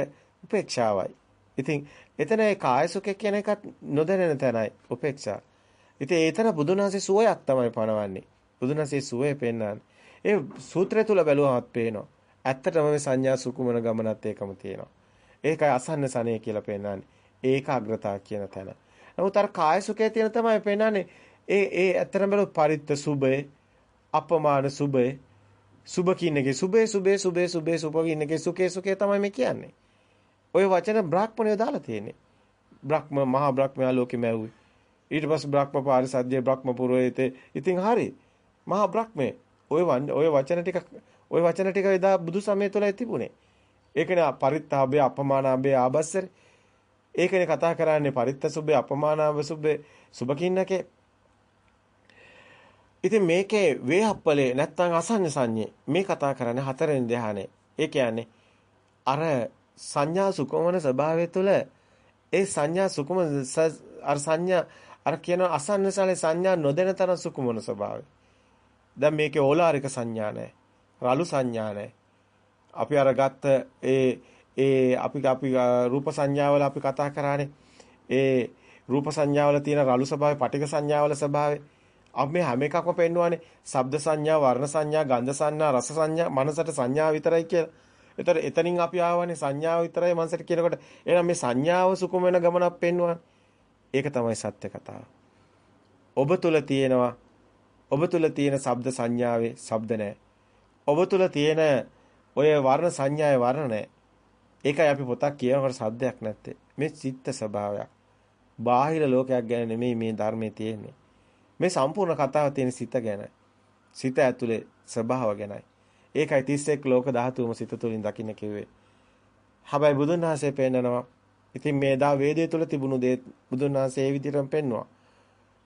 උපේක්ෂාවයි. ඉතින් එතන ඒ කාය සුඛය කියන එකත් නොදැනෙන තැනයි උපේක්ෂා. ඉතින් ඒතර බුදුනාසේ සුවයක් තමයි පනවන්නේ. බුදුනාසේ සුවය පෙන්වන්නේ. ඒ සූත්‍රය තුල බැලුවමත් පේනවා. ඇත්තටම මේ සංඥා සුකුමන ගමනත් ඒකම තියෙනවා. ඒකයි අසන්න සනේ කියලා පෙන්නන්නේ. ඒකාග්‍රතාව කියන තැන. නමුත් අර කාය සුඛය තියෙන තමයි පෙන්නන්නේ. ඒ ඒ ඇත්තටම බැලුවොත් පරිත්ත සුභය, අපමාන සුභය, සුභ කින්නගේ සුභේ සුභේ සුභේ සුභේ සුභ කින්නගේ සුඛේ සුඛේ තමයි මේ කියන්නේ. ওই වචන බ්‍රාහ්මණය දාලා තියෙන්නේ. බ්‍රහ්ම මහා බ්‍රහ්මයා ලෝකෙම ඇව්වේ. ඊට පස්සේ බ්‍රහ්ම පාරිසද්‍ය බ්‍රහ්ම පුරෝහිතේ. ඉතින් හරි. මහා බ්‍රහ්මේ ඔය ඔය වචන ටික ඔය වචන ටික එදා බුදු සමය තුලයි තිබුණේ. ඒකනේ පරිත්තාභය අපමානාභය ආබස්සර. ඒකනේ කතා කරන්නේ පරිත්තසුභය අපමානාභ සුභය සුභකින්නකේ. ඉතින් මේකේ වේහප්පලේ නැත්තම් අසඤ්ඤ සංඤේ මේ කතා කරන්නේ හතරෙන් ධ්‍යානෙ. ඒ කියන්නේ අර සංඥා සුකමන ස්වභාවය තුළ ඒ සංඥා සුකුම අර සංඥා අර කියන අසන්නසලේ සංඥා නොදෙන තරම් සුකුමන ස්වභාවය. දැන් මේකේ ඕලාරික සංඥා නැහැ. රළු සංඥා නැහැ. අපි අර ගත්ත ඒ ඒ අපි අපි රූප සංඥාවල අපි කතා කරානේ. ඒ රූප සංඥාවල තියෙන රළු ස්වභාවය, පටික සංඥාවල ස්වභාවය අපි මේ හැම එකක්ම පෙන්වන්නේ ශබ්ද සංඥා, වර්ණ සංඥා, ගන්ධ සංඥා, රස සංඥා, මනසට සංඥා විතරයි කියලා. ඒතර එතනින් අපි ආවනේ සංඥාව විතරයි මනසට කියනකොට එහෙනම් මේ සංඥාව සුකුම වෙන ගමනක් පෙන්වන්නේ. ඒක තමයි සත්‍ය කතාව. ඔබ තුල තියෙනවා ඔබ තුල තියෙන ශබ්ද සංඥාවේ ශබ්ද නැහැ. ඔබ තුල තියෙන ඔය වර්ණ සංඥාවේ වර්ණ නැහැ. ඒකයි අපි පොතක් කියනකොට සද්දයක් නැත්තේ. මේ චිත්ත ස්වභාවයක්. බාහිර ලෝකයක් ගැන නෙමෙයි මේ ධර්මයේ තියෙන්නේ. මේ සම්පූර්ණ කතාව තියෙන සිත ගැන. සිත ඇතුලේ ස්වභාව ගැනයි. ඒකයි 31 ලෝක ධාතුවම සිත තුළින් දකින්න කිව්වේ. හැබැයි බුදුන් වහන්සේ පෙන්නනවා. ඉතින් මේ දා වේදේ තුල තිබුණු දේ බුදුන් වහන්සේ ඒ විදිහටම පෙන්නවා.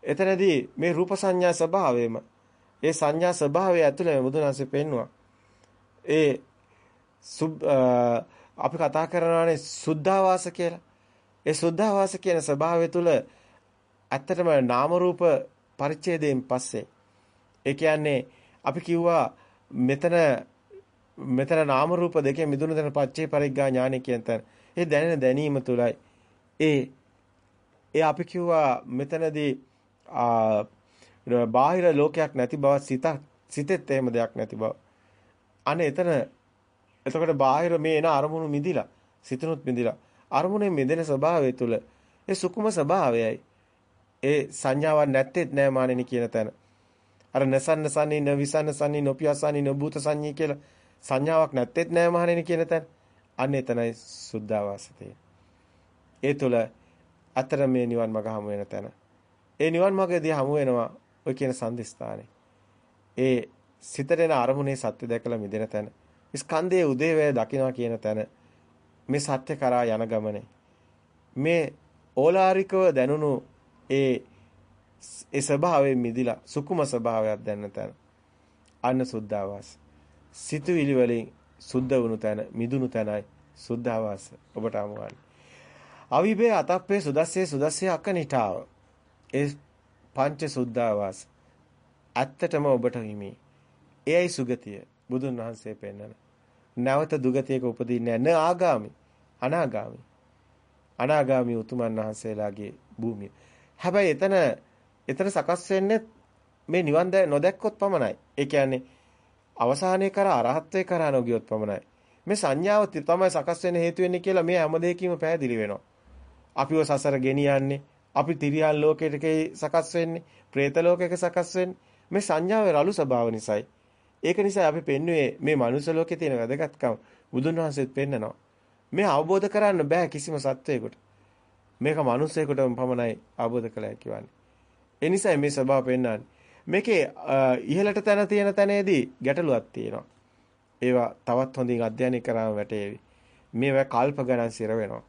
එතනදී මේ රූප සංඥා ස්වභාවයම ඒ සංඥා ස්වභාවය ඇතුලේ බුදුන් වහන්සේ පෙන්නවා. ඒ අපි කතා කරනවානේ සුද්ධාවාස කියලා. ඒ සුද්ධාවාස කියන ස්වභාවය තුල ඇත්තටම නාම රූප පරිච්ඡේදයෙන් පස්සේ ඒ කියන්නේ අපි කිව්වා මෙතන මෙතන නාම රූප දෙකේ මිදුණු තැන පච්චේ පරිග්ගා ඥානෙ කියන තැන. ඒ දැනෙන දැනීම තුලයි ඒ ඒ අපි කිව්වා මෙතනදී බාහිර ලෝකයක් නැති බව සිත සිතෙත් එහෙම දෙයක් නැති බව. අනේ එතන එතකොට බාහිර මේ එන අරමුණු මිදිලා සිතනුත් මිදිලා අරමුණේ මිදෙන ස්වභාවය තුල ඒ සුකුම ස්වභාවයයි ඒ සංඥාවක් නැත්තේත් නෑ මානෙනි කියන තැන අර නසන්න සන්නි න විසන්න සන්නි නොපියසන්නි නොභූත සංඤී කියලා සංඥාවක් නැත්තේත් නෑ මානෙනි කියන තැන අන්න එතනයි සුද්ධාවාසතේ ඒ තුල අතර මේ නිවන් මඟ හමු වෙන තැන ඒ නිවන් මාර්ගයේදී හමු වෙනවා ඔය කියන සම්දිස්ථානේ. ඒ සිතට එන අරමුණේ සත්‍ය දැකලා මිදෙන තැන. ස්කන්ධයේ උදේවැය දකිනවා කියන තැන. මේ සත්‍ය කරා යන ගමනේ. මේ ඕලාරිකව දැනුණු ඒ ඒ ස්වභාවයෙන් මිදිලා සුකුම ස්වභාවයක් දැනන තැන. අන්න සුද්ධාවාස. සිතුවිලි වලින් සුද්ධ වුණු තැන, මිදුණු තැනයි සුද්ධාවාස ඔබට අමුවන්නේ. අවිබේ අතප්පේ සුදස්සේ සුදස්සේ අකනිටාව. ඒ පංච සුද්ධාවාස. ඇත්තටම ඔබට හිමි. එයයි සුගතිය. බුදුන් වහන්සේ පෙන්නන. නැවත දුගතියක උපදින්නේ නැ ආගාමි. අනාගාමි. අනාගාමි උතුමන් වහන්සේලාගේ භූමිය. හැබැයි එතන එතන සකස් වෙන්නේ මේ නිවන් නොදැක්කොත් පමණයි. ඒ කියන්නේ අවසානයේ කර අරහත්ත්වේ කරා නොගියොත් පමණයි. මේ සංඥාව තමයි සකස් වෙන්න හේතු වෙන්නේ කියලා මේ හැම දෙයකින්ම පැහැදිලි වෙනවා. අපිව සසර ගෙනියන්නේ, අපි තිරියන් ලෝකයක සකස් වෙන්නේ, പ്രേත ලෝකයක සකස් වෙන්නේ මේ සංඥාවේ රළු ස්වභාව නිසායි. ඒක නිසා අපි පෙන්වුවේ මේ මනුස්ස ලෝකේ තියෙන වැදගත්කම බුදුන් වහන්සේත් පෙන්නනවා. මේ අවබෝධ කරන්න බෑ කිසිම සත්වයකට. මේක මිනිස්සෙකුටම පමණයි අවබෝධ කළ හැකි වන්නේ. ඒ නිසා මේ ස්වභාව පෙන්වන්නේ. මේකේ ඉහළට තැන තියෙන තැනේදී ගැටලුවක් තියෙනවා. ඒවා තවත් හොඳින් අධ්‍යයනය කරාම වැටේවි. මේවා කල්ප ගණන් සිර වෙනවා.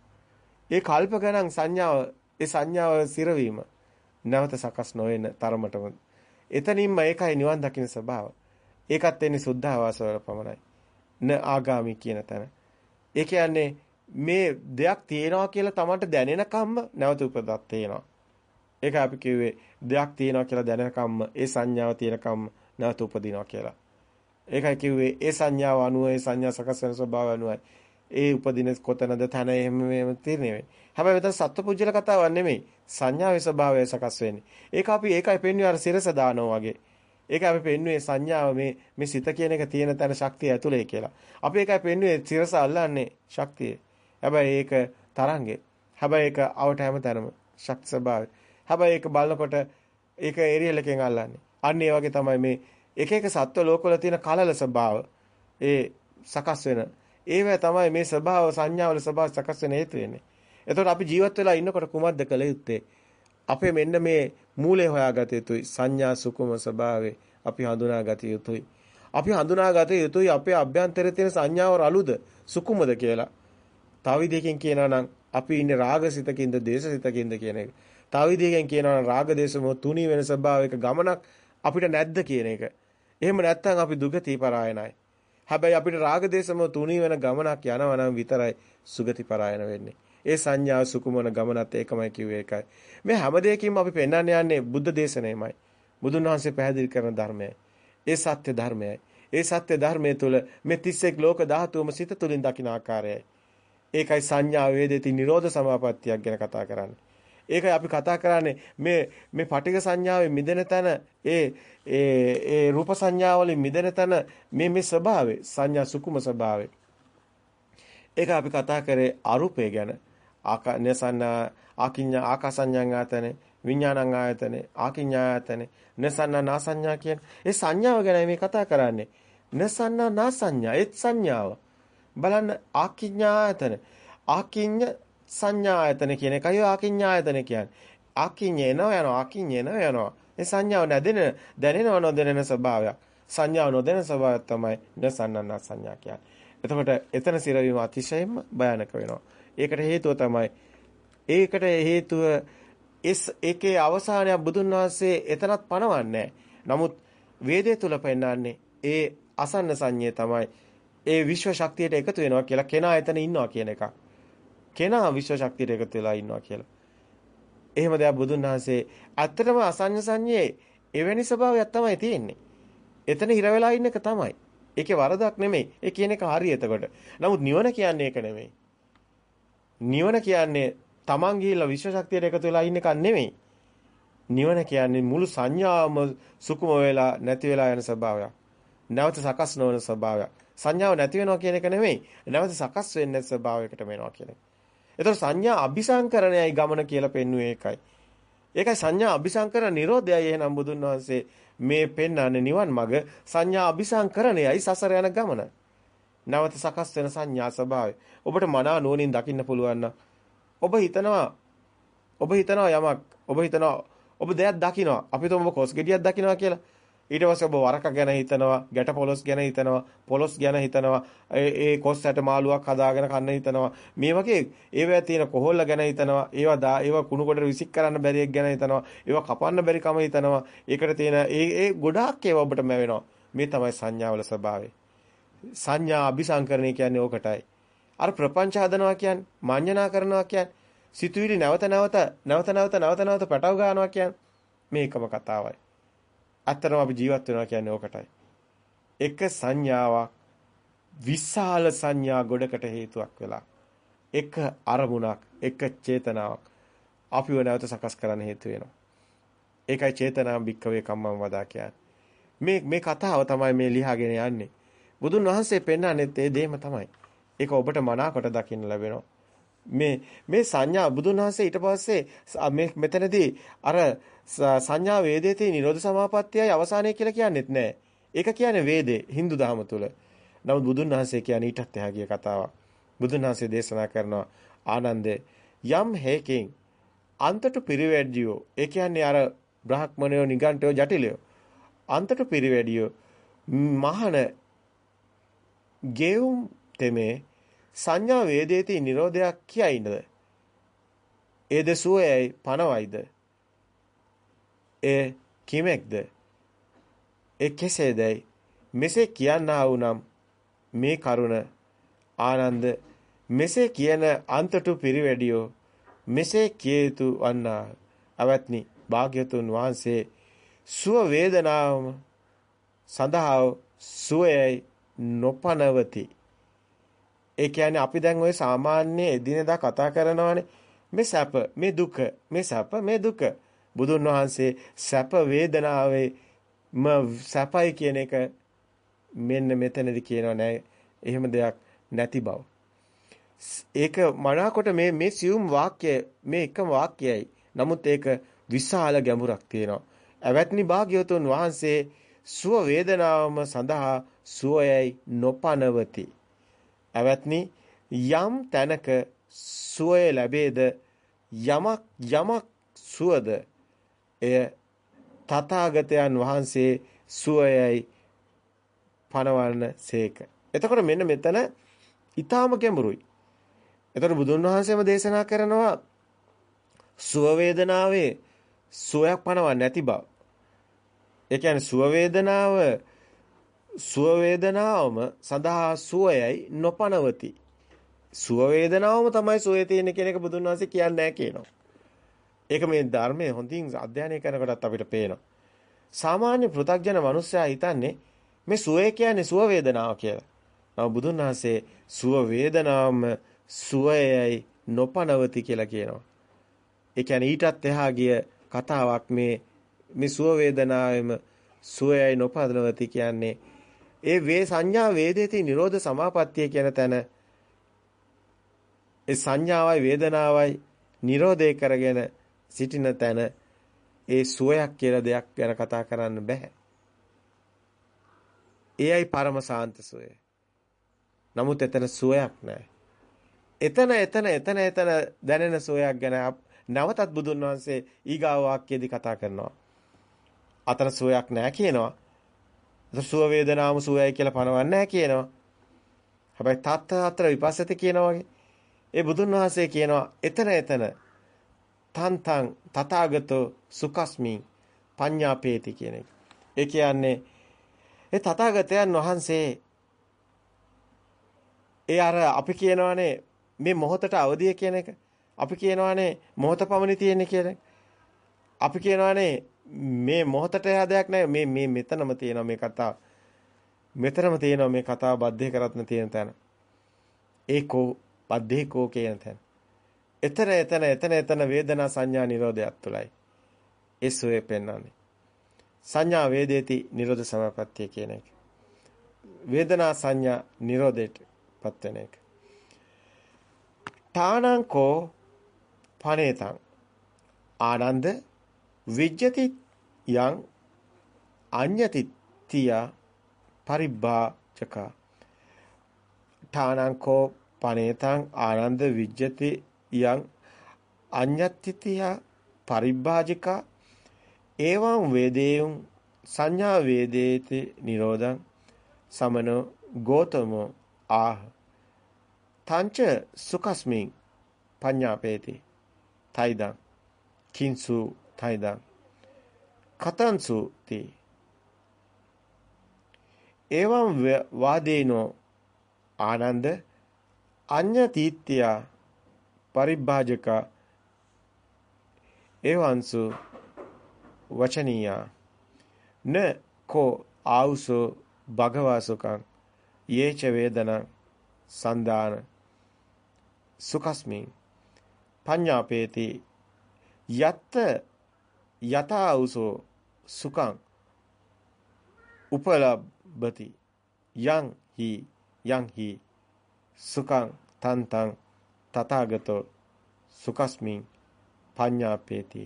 ඒ කල්ප ගණන් සංඥාව ඒ සංඥාව සිරවීම නැවත සකස් නොවන තරමටම එතනින්ම ඒකයි නිවන් දකින්න ස්වභාව. ඒකත් එන්නේ සුද්ධාවාස වල පමණයි. න ආගාමි කියන තැන. ඒ කියන්නේ මේ දෙයක් තියෙනවා කියලා තමන්ට දැනෙනකම්ම නැවත උපදක් තියෙනවා. ඒක අපි කිව්වේ දෙයක් තියෙනවා කියලා දැනෙනකම්ම ඒ සංඥාව තියෙනකම්ම නැවත උපදිනවා කියලා. ඒකයි කිව්වේ ඒ සංඥාව අනුව ඒ සංඥා සකස් වෙන ස්වභාවය අනුවයි. ඒ උපදින කොතනද තන එහෙම මෙහෙම තීරණය වෙන්නේ. හැබැයි මෙතන සත්පුජ්‍යල කතාවක් නෙමෙයි. සංඥාවේ ස්වභාවය සකස් වෙන්නේ. ඒක අපි ඒකයි පෙන්වන්නේ අර සිරස දානවා වගේ. ඒක අපි පෙන්වන්නේ සංඥාව මේ මේ සිත කියන එක තියෙන තැන ශක්තිය ඇතුලේ කියලා. අපි ඒකයි පෙන්වන්නේ සිරස අල්ලන්නේ ශක්තිය. හැබැයි ඒක තරංගේ. හැබැයි ඒක අවට හැම තැනම ශක්ති ස්වභාවය. හැබැයි ඒක බලනකොට ඒක ඒරියල් එකෙන් අල්ලන්නේ. අන්න ඒ වගේ තමයි මේ එක එක සත්ව ලෝකවල තියෙන කලල ස්වභාව ඒ සකස් වෙන. ඒවැ තමයි මේ ස්වභාව සංඥාවල ස්වභාව සකස් වෙන හේතු වෙන්නේ. එතකොට අපි ජීවත් වෙලා ඉන්නකොට කුමක්ද කළ යුත්තේ? අපේ මෙන්න මේ මූලය හොයාගත යුතුයි. සංඥා සුකුම ස්වභාවය අපි හඳුනාගත යුතුයි. අපි හඳුනාගත යුතුයි අපේ අභ්‍යන්තරයේ තියෙන සංඥාව රළුද සුකුමද කියලා. තව විදිහකින් කියනවා නම් අපි ඉන්නේ රාගසිතකින්ද දේශසිතකින්ද කියන එක. තව විදිහකින් කියනවා නම් රාග දේශ මොහ තුනී වෙන ස්වභාවයක ගමනක් අපිට නැද්ද කියන එක. එහෙම නැත්නම් අපි දුගති පරායනයි. හැබැයි අපිට රාග දේශ මොහ තුනී වෙන ගමනක් යනවා නම් විතරයි සුගති පරායන වෙන්නේ. ඒ සංඥාව සුකුමන ගමනත් ඒකමයි කිව්වේ ඒකයි. මේ හැම දෙයකින්ම අපි පෙන්වන්න යන්නේ බුද්ධ දේශනාවමයි. බුදුන් වහන්සේ පැහැදිලි කරන ධර්මයයි. ඒ සත්‍ය ධර්මයයි. ඒ සත්‍ය ධර්මයේ තුල මේ 31 ලෝක ධාතුවම සිත තුලින් දකින ආකාරයයි. ඒකයි සංඥා වේදේති නිරෝධ සමාපත්තියක් ගැන කතා කරන්නේ. ඒකයි අපි කතා කරන්නේ මේ මේ පටිඝ සංඥාවේ මිදෙන තැන ඒ ඒ ඒ රූප සංඥාවලින් මිදෙන තැන මේ මේ ස්වභාවය සංඥා සුකුම ස්වභාවය. ඒක අපි කතා කරේ අරූපය ගැන. ආකනසන්න ආකින්ඥා ආකාසඤ්ඤං ආතන විඥානං ආයතන ආකින්ඥායතන නසන්න නාසඤ්ඤා කියන ඒ සංඥාව ගැන මේ කතා කරන්නේ. නසන්න නාසඤ්ඤා ඒත් සංඥාව. බලන්න ආකින්ඥායතන ආකින්ඥ සංඥායතන කියන එකයි ආකින්ඥායතන කියන්නේ. ආකින්ඥ එනවා යනවා ආකින්ඥ එනවා යනවා. ඒ සංඥාව නැදෙන දැනෙනව නොදැනෙන ස්වභාවයක්. සංඥාව නොදැනෙන ස්වභාවයක් තමයි නසන්නන සංඥා කියන්නේ. එතකොට එතන සිරවීම අතිශයින්ම භයානක වෙනවා. ඒකට හේතුව තමයි ඒකට හේතුව ඒකේ අවසානයක් බුදුන් වහන්සේ එතනත් පනවන්නේ නමුත් වේදේ තුල පෙන්නන්නේ ඒ අසන්න සංඤේ තමයි ඒ විශ්ව ශක්තියට එකතු වෙනවා කියලා කෙනා එතන ඉන්නවා කියන එක. කෙනා විශ්ව ශක්තියට එකතු වෙලා ඉන්නවා කියලා. එහෙම දෙයක් බුදුන් වහන්සේ ඇත්තටම අසඤ්ඤ සංඤේ එවැනි ස්වභාවයක් තමයි තියෙන්නේ. එතන හිර වෙලා ඉන්න එක තමයි. ඒකේ වරදක් නෙමෙයි. ඒ කියන එක හරි එතකොට. නමුත් නිවන කියන්නේ ඒක නෙමෙයි. නිවන කියන්නේ Taman ගිහිල්ලා විශ්ව ශක්තියට එකතු වෙලා ඉන්න එකක් නෙමෙයි. නිවන කියන්නේ මුළු සංඥාවම සුකුම වෙලා නැති වෙලා යන ස්වභාවයක්. නැවත සකස් නොවන ස්වභාවයක්. සංඥාව නැති වෙනවා කියන එක නෙමෙයි. නැවත සකස් වෙන්නේ ස්වභාවයකට වෙනවා කියන එක. ඒතර සංඥා අபிසංකරණයයි ගමන කියලා පෙන්වුවේ ඒකයි. ඒකයි සංඥා අபிසංකරණ නිරෝධයයි එහෙනම් බුදුන් වහන්සේ මේ පෙන්වන්නේ නිවන් මඟ සංඥා අபிසංකරණයයි සසර යන ගමන. නැවත සකස් වෙන සංඥා ස්වභාවය. ඔබට මනා නුවණින් දකින්න පුළුවන් ඔබ හිතනවා ඔබ හිතනවා යමක් ඔබ හිතනවා ඔබ දෙයක් දකිනවා අපි තුම ඔබ කොස් ගෙඩියක් දකිනවා කියලා ඊට පස්සේ ඔබ වරක ගැන හිතනවා, ගැට පොලොස් ගැන හිතනවා, පොලොස් ගැන හිතනවා, ඒ කොස් ඇට මාළුවක් හදාගෙන කන්න හිතනවා. මේ වගේ ඒවැය තියෙන කොහොල්ල ගැන හිතනවා. ඒවා දා ඒවා කුණු කොට විසික් කරන්න බැරි එක ගැන හිතනවා. ඒවා කපන්න බැරි කම හිතනවා. ඒකට තියෙන ඒ ඒ ගොඩාක් ඒවා ඔබට මැවෙනවා. මේ තමයි සංඥාවල ස්වභාවය. සංඥා අபிසංකරණය කියන්නේ ඕකටයි. අර ප්‍රපංච හදනවා කියන්නේ මාඤ්ඤනා කරනවා කියන්නේ සිතුවිලි නැවත නැවත නැවත නැවත නැවත නැවත පැටව ගන්නවා කියන්නේ මේකම කතාවයි. ඇත්තටම අපි ජීවත් වෙනවා කියන්නේ ඕකටයි. එක සංඥාවක් විශාල සංඥා ගොඩකට හේතුවක් වෙලා එක අරමුණක් එක චේතනාවක් අපිව නැවත සකස් කරන්න හේතු වෙනවා. ඒකයි චේතනාම් භික්කවේ කම්මම් වදා කියන්නේ. මේ මේ කතාව තමයි මේ ලියාගෙන යන්නේ. බුදුන් වහන්සේ පෙන්වන්නේත් ඒ දෙයම තමයි. ඒක ඔබට මනාකොට දකින්න ලැබෙනවා. මේ මේ සංඥා බුදුන් වහන්සේ ඊට පස්සේ මේ මෙතනදී අර සංඥා වේදේතේ නිරෝධ සමාපත්තියයි අවසානය කියලා කියන්නේත් නෑ. ඒක කියන්නේ වේදේ Hindu දහම තුල. නමුත් බුදුන් වහන්සේ කියන්නේ ඊටත් එහා ගිය කතාවක්. බුදුන් වහන්සේ දේශනා කරනවා ආනන්ද යම් හේකින් අන්තට පිරිවැඩියෝ ඒ කියන්නේ අර බ්‍රහ්මණයෝ නිගණ්ඨයෝ ජටිලයෝ අන්තට පිරිවැඩියෝ මහන ගෙවුම් තෙමේ සංඥා වේදේති නිරෝධයක් කියයිනද ඒද සුවයයි පනවයිද? ඒ කිමෙක්ද? ඒ කෙසේදයි මෙසේ කියන්නා වුනම් මේ කරුණ ආනන්ද මෙසේ කියන අන්තටු පිරිවැඩියෝ මෙසේ කිය යුතු වන්නා. අවත්නි භාග්‍යතුන් වහන්සේ සුව වේදනාවම සඳහා සුවයයි නොපනවති. ඒ කියන්නේ අපි දැන් ওই සාමාන්‍ය එදිනෙදා කතා කරනවානේ මේ සැප මේ දුක මේ සැප මේ දුක බුදුන් වහන්සේ සැප වේදනාවේ ම සැපයි කියන එක මෙන්න මෙතනදි කියනවා නෑ එහෙම දෙයක් නැති බව. ඒක මනාකොට මේ මේ සියුම් වාක්‍ය මේ එකම වාක්‍යයයි. නමුත් ඒක විශාල ගැඹුරක් තියෙනවා. අවත්නි භාග්‍යවතුන් වහන්සේ සුව වේදනාවම සඳහා සුවයයි නොපනවති. අවත්නි යම් තැනක සුවය ලැබේද යමක් යමක් සුවද එය තථාගතයන් වහන්සේ සුවයයි පනවන්න සේක. එතකොට මෙන්න මෙතන ඊටාම ගැඹුරුයි. එතකොට බුදුන් වහන්සේම දේශනා කරනවා සුව වේදනාවේ සුවයක් පනවන්නේ නැති බව. ඒ කියන්නේ සුව වේදනාව සුව වේදනාවම සඳහා සුවයයි නොපනවති. සුව වේදනාවම තමයි සුවේ තියෙන කියන එක බුදුන් වහන්සේ කියන්නේ නැහැ කියනවා. ඒක මේ ධර්මයේ හොඳින් අධ්‍යයනය කරනකොටත් අපිට පේනවා. සාමාන්‍ය පෘථග්ජන මනුස්සයා හිතන්නේ මේ සුවේ කියන්නේ සුව වේදනාව කියලා. නම බුදුන් වහන්සේ සුව වේදනාවම සුවයයි නොපනවති කියලා කියනවා. ඒ කියන්නේ ඊටත් එහා ගිය කතාවක් මේ මේ සුව වේදනාවෙම සුවයයි නොපනවති කියන්නේ ඒ වේ සංඥා වේදේති නිරෝධ සමාපත්තිය කියන තැන ඒ සංඥාවයි වේදනාවයි නිරෝධය කරගෙන සිටින තැන ඒ සුවයක් කියලා දෙයක් ගැන කතා කරන්න බෑ. එයයි පරම සාන්ත සුවය. නමුත් එතන සුවයක් නැහැ. එතන එතන එතන එතන දැනෙන සුවයක් ගැන නැවතත් බුදුන් වහන්සේ ඊගාව වාක්‍යයේදී කතා කරනවා. අතන සුවයක් නැහැ කියනවා. සුව වේදනාම සුවයයි කියලා පනවන්නේ නැහැ කියනවා. හැබැයි තත්ත අතර විපස්සති කියනවා වගේ. ඒ බුදුන් වහන්සේ කියනවා එතන එතන තන් තන් තථාගතෝ සුකස්මි පඤ්ඤාපේති කියන එක. ඒ කියන්නේ ඒ තථාගතයන් වහන්සේ ඒ අර අපි කියනවානේ මේ මොහොතට අවදිය කියන එක. අපි කියනවානේ මොහොත පමණි තියෙන්නේ කියන එක. අපි කියනවානේ මේ මොහොතට එහා දෙයක් නැහැ. මේ මේ මෙතනම තියෙනවා මේ කතාව. මෙතනම තියෙනවා මේ කතාව බද්ධේ කරත්න තියෙන තැන. ඒකෝ බද්ධේකෝ කියන තැන. එතන එතන එතන එතන වේදනා සංඥා නිරෝධයක් තුලයි. ඒ සෝයේ පෙන්වන්නේ. සංඥා වේදේති නිරෝධ සමාපත්තිය කියන එක. වේදනා සංඥා නිරෝධයට පත් වෙන එක. තානංකෝ පනේතං ආනන්ද විජ්ජති යං අඤ්ඤතිත්‍ය පරිබ්බාචක ඨානංකෝ පනේතං ආනන්ද විජ්ජති යං අඤ්ඤතිත්‍ය පරිබ්බාජික. ඒවං වේදේයුං සංඥා වේදේති නිරෝධං සමනෝ ගෝතමෝ ආහ. තංච සුකස්මින් පඤ්ඤාපේති. තයිදං කිංසු තයිදං කතන්සු තී එවං වාදේනෝ ආනන්ද අඤ්ඤ තීත්‍ය පරිභාජක එවංසු වචනීයා න කෝ ආවුසෝ භගවාසුකං යේච වේදනං සන්දාන සුකස්මින් පඤ්ඤාපේති යත්ත යතාවුසෝ සුකං උපලබ්බති යං හි යං හි සුකං තන්තං තථාගතෝ සුකස්මින් පඤ්ඤාපේති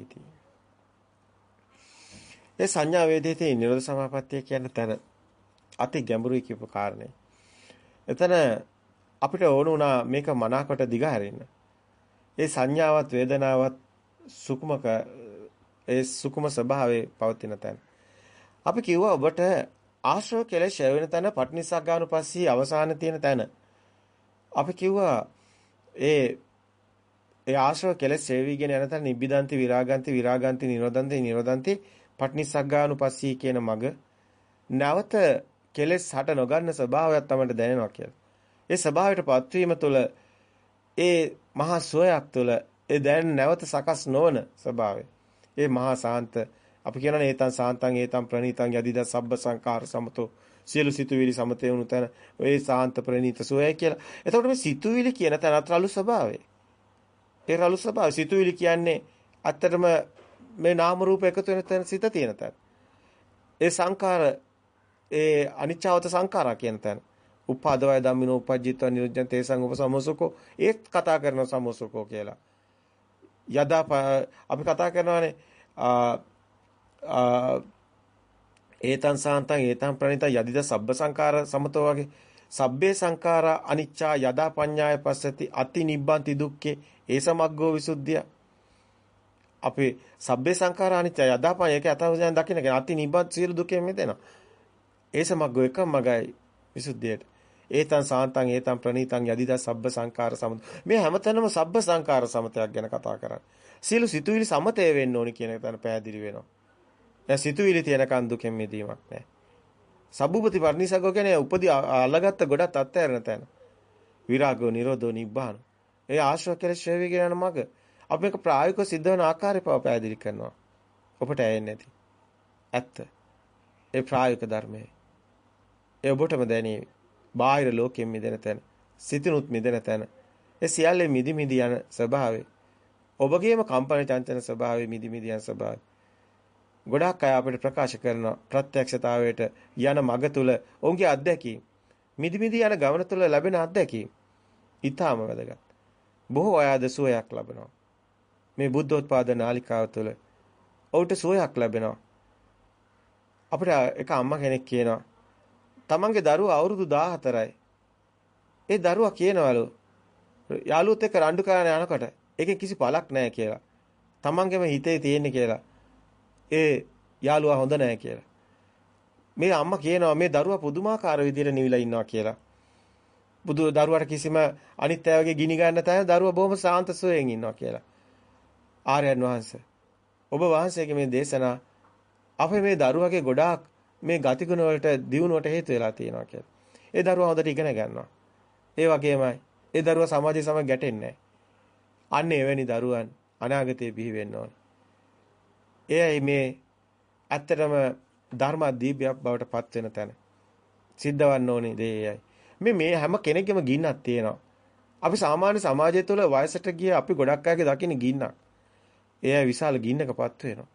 ඒ සංඥා වේදිතේ නිරෝධ සමාපත්තිය කියන තැන අති ගැඹුරුයි කියපු කාරණේ. එතන අපිට ඕන වුණා මේක මනාකොට දිගහැරෙන්න. ඒ සංඥාවත් වේදනාවත් සුකුමක ඒ සුකුම ස්වභාවයේ පවතින තැන. අපි කිව්වා ඔබට ආශ්‍රව කෙලෙස් වෙන තැන පටිනිසග්ගානුපස්සී අවසාන තියෙන තැන. අපි කිව්වා ඒ ඒ ආශ්‍රව කෙලෙස් සේවීගෙන යන තැන නිබ්බිදන්ති විරාගන්ති විරාගන්ති නිරෝධන්ති නිරෝධන්ති පටිනිසග්ගානුපස්සී කියන මග නැවත කෙලෙස් හට නොගන්න ස්වභාවයක් තමයි දැනෙනවා කියලා. ඒ ස්වභාවයට පත්වීම තුළ ඒ මහා සෝයක් තුළ ඒ දැන් නැවත සකස් නොවන ස්වභාවය. ඒ මහා සාන්ත අපි කියනනේ ඒතං සාන්තං ඒතං ප්‍රණීතං යදිද සබ්බ සංකාර සමතෝ සියලු සිතුවිලි සමතේ වුණු තැන ඔය සාන්ත ප්‍රණීත සෝයයි කියලා. එතකොට මේ සිතුවිලි කියන තැනත් රළු ස්වභාවය. ඒ රළු ස්වභාවය සිතුවිලි කියන්නේ ඇත්තටම මේ නාම රූප එකතු වෙන තැන සිත තියෙන තැන. ඒ සංකාර ඒ අනිච්චවත සංඛාරා කියන තැන. උපාදවය ධම්මිනෝ උපජ්ජිත්ව නිරුද්ධං තේසං උපසමෝසකෝ ඒත් කතා කරන සමෝසකෝ කියලා. යදා අපි කතා කරනවානේ ඒතං සාන්තං ඒතං ප්‍රණිතං යදිද සබ්බ සංඛාර සමතෝ වගේ සබ්බේ සංඛාරා අනිච්චා යදා පඤ්ඤාය පස්සති අති නිබ්බන්ති දුක්ඛේ ඒ සමග්ගෝ විසුද්ධිය අපි සබ්බේ සංඛාරා අනිච්චා යදා පඤ්ඤාය ඒක අතවසයන් දකින්න කියන අති නිබ්බත් සියලු දුකෙන් මිදෙනවා ඒ සමග්ගෝ එකම මගයි විසුද්ධියට. ඒතං සාන්තං ඒතං ප්‍රණීතං යදිද සබ්බ සංකාර සමත. මේ හැමතැනම සබ්බ සංකාර සමතයක් ගැන කතා කරන්නේ. සියලු සිතුවිලි සමතය වෙන්න ඕනි කියන එක තන පැහැදිලි වෙනවා. දැන් සිතුවිලි තියෙනකන් දුකෙන් මිදීමක් නැහැ. සබ්බුපති පරිනිසග්ගෝ කියන්නේ උපදී අල්ලගත්ත ගොඩක් අත්හැරන තැන. විරාගෝ නිරෝධෝ නිබ්බාන. ඒ ආශ්‍රව කෙලෙස් ශ්‍රේවිගෙන යන මග. අපි මේක ප්‍රායෝගිකව සිද්ධ වෙන ආකාරය පව පැහැදිලි කරනවා. ඔබට ඇයෙන්නේ නැති. ඇත්ත. ඒ ප්‍රායෝගික ධර්මයේ ඒ ඔබටම දැනේ. බාහිර ලෝකයෙන් මිදෙන තැන, සිතිනුත් මිදෙන තැන. ඒ සියල්ලේ මිදි මිදි යන ස්වභාවය. ඔබගේම කම්පන චංචන ස්වභාවය මිදි මිදි යන ස්වභාවය. ගොඩාක් අය අපිට ප්‍රකාශ කරන ප්‍රත්‍යක්ෂතාවයට යන මඟ තුල ඔවුන්ගේ අත්දැකීම් මිදි මිදි යන ගමන තුල ලැබෙන අත්දැකීම් ඊටාම වැදගත්. බොහෝ අය අද සුවයක් ලබනවා. මේ බුද්ධෝත්පාද නාලිකාව තුළ ඔවුන්ට සුවයක් ලැබෙනවා. අපිට එක අම්මා කෙනෙක් කියනවා තමන්ගේ දරුවා අවුරුදු 14යි. ඒ දරුවා කියනවලු යාළුවොත් එක්ක රණ්ඩු කරන යනකොට ඒකෙන් කිසි පළක් නැහැ කියලා. තමන්ගේම හිතේ තියෙන්නේ කියලා. ඒ යාළුවා හොඳ නැහැ කියලා. මේ අම්මා කියනවා මේ දරුවා පුදුමාකාර විදිහට නිවිලා ඉන්නවා කියලා. බුදු දරුවාට කිසිම අනිත් අය වගේ ගිනි ගන්න තැන දරුවා බොහොම සාන්ත සුවයෙන් ඉන්නවා කියලා. ආර්යයන් වහන්සේ ඔබ වහන්සේගේ මේ දේශනා අපේ මේ දරුවගේ ගොඩාක් මේ ගතිගුණ වලට දියුණුවට හේතු වෙලා තියෙනවා කියලා. ඒ දරුවා හොඳට ඉගෙන ගන්නවා. ඒ වගේමයි ඒ දරුවා සමාජය සමග ගැටෙන්නේ අන්න එවැනි දරුවන් අනාගතයේ බිහි වෙන්න ඕන. එයයි මේ ඇත්තටම ධර්ම දීපයක් බවට පත් වෙන තැන. සිද්ධවන්න ඕනේ දෙයයි. මේ මේ හැම කෙනෙක්ගේම ගින්නක් තියෙනවා. අපි සාමාන්‍ය සමාජය තුළ වයසට ගිය අපි ගොඩක් අයගේ දකින්න ගින්නක්. එයයි විශාල ගින්නකපත් වෙනවා.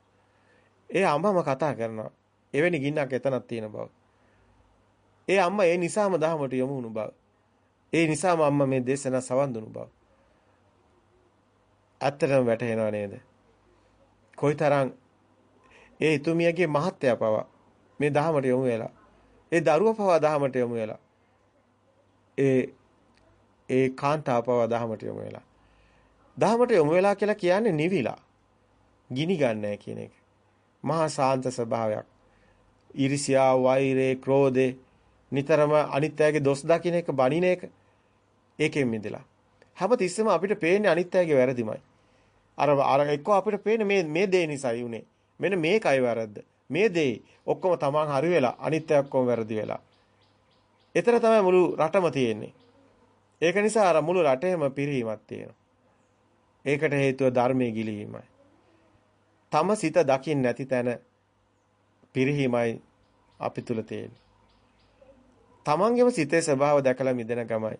ඒ අම්මම කතා කරනවා. එවැනි ගින්නක් එතනක් තියෙන බව. ඒ අම්මා ඒ නිසාම දහමට යොමු වුණු බව. ඒ නිසාම අම්මා මේ දේශනා සවන් දුණු බව. ඇත්තටම වැටහෙනව නේද? කොයිතරම් ඒ ඉතුමියගේ මහත්ය පවා මේ දහමට යොමු වෙලා ඒ දරුවා පවා දහමට යොමු වෙලා ඒ ඒ කාන්තාව පවා දහමට යොමු වෙලා දහමට යොමු වෙලා කියලා කියන්නේ නිවිලා ගිනි ගන්නෑ කියන එක මහා ශාන්ත ස්වභාවයක්. iriසියා, වෛරේ, ක්‍රෝධේ නිතරම අනිත්‍යයේ දොස් දකින්න එක බණින එක ඒකෙන් මිදලා. හැම තිස්සෙම අපිට පේන්නේ අනිත්‍යයේ වැරදිමයි. අර අර එක්ක අපිට පේන්නේ මේ මේ දේ නිසායි උනේ. මෙන්න මේකයි වැරද්ද. මේ දේ ඔක්කොම තමන් හරි වෙලා අනිත්‍ය ඔක්කොම වැරදි වෙලා. එතන තමයි මුළු රටම තියෙන්නේ. ඒක නිසා අර මුළු රටේම පිරීමක් තියෙනවා. ඒකට හේතුව ධර්මයේ ගිලීමයි. තම සිත දකින්න නැති තැන පිරිහීමයි අපි තුල තියෙන්නේ. තමන්ගේම සිතේ ස්වභාව දැකලා මිදෙන ගමයි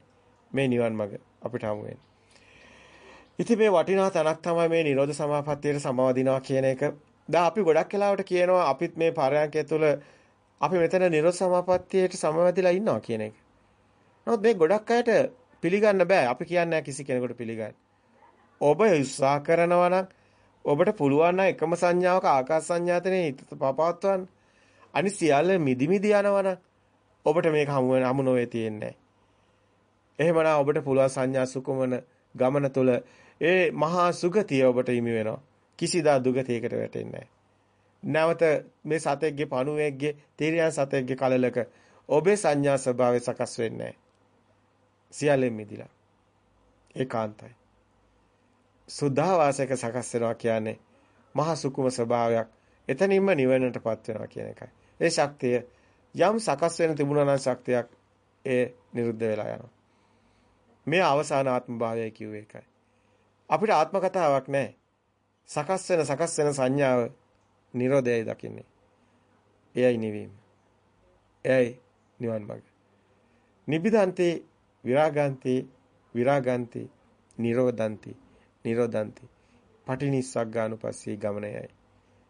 මේ නිවන් මඟ අපිට හමු වෙන්නේ. ඉතින් මේ වටිනා තැනක් තමයි මේ නිරෝධ සමාපත්තියට සමවදිනවා කියන එක. දැන් අපි ගොඩක් වෙලාවට කියනවා අපිත් මේ පරයන්කය තුළ අපි මෙතන නිරෝධ සමාපත්තියට සමවදිලා ඉන්නවා කියන එක. නමුත් මේ ගොඩක් අයට පිළිගන්න බෑ. අපි කියන්නේ කිසි කෙනෙකුට පිළිගන්න. ඔබ උත්සාහ කරනවා නම් ඔබට පුළුවන් නම් එකම සංඥාවක ආකාශ සංඥාතනේ හිත පපවත්වන්න. අනිත් සියල්ල මිදි මිදි යනවනම් ඔබට මේක හමු වෙන හමු නොවේ තියෙන්නේ. එහෙමනම් ඔබට පුළුවන් සංඥා සුකුමන ගමන තුළ ඒ මහා සුගතිය ඔබට හිමි වෙනවා. කිසිදා දුගතියකට වැටෙන්නේ නැවත මේ සතෙක්ගේ පණුවෙක්ගේ තීරියන් සතෙක්ගේ කලලක ඔබේ සංඥා ස්වභාවය සකස් වෙන්නේ නැහැ. සියල්ලෙන් මිදිලා. ඒකාන්තයි. සුද්ධාවාසයක සකස් වෙනවා කියන්නේ මහා සුකුම ස්වභාවයක්. එතනින්ම නිවනටපත් වෙනවා කියන එකයි. ඒ ශක්තිය යම් සකස් වෙන තිබුණා නම් ශක්තියක් ඒ නිරුද්ධ වෙලා යනවා. මේ අවසාන ආත්ම භාවය කියුවේ ඒකයි. අපිට ආත්ම කතාවක් නැහැ. සකස් වෙන සකස් වෙන සංඥාව නිරෝධයයි දකින්නේ. එයයි නිවීම. එයයි නිවන් මඟ. නිබිදන්ති විරාගන්ති විරාගන්ති නිරෝධන්ති නිරෝධන්ති පටිනිස්සග්ගානුපස්සී ගමනයයි.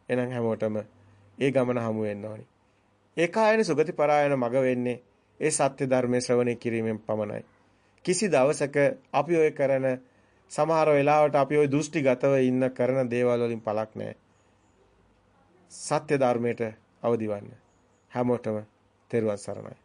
එහෙනම් හැමෝටම ඒ ගමන හමු වෙන්න ඕනි. ඒකායන සුගති පරායන මග වෙන්නේ ඒ සත්‍ය ධර්මයේ ශ්‍රවණය කිරීමෙන් පමණයි. කිසි දවසක අපි ඔය කරන සමහර වෙලාවට අපි ওই දෘෂ්ටිගතව ඉන්න කරන දේවල් වලින් පළක් නැහැ. සත්‍ය ධර්මයට අවදිවන්න. හැමෝටම තෙරුවන් සරණයි.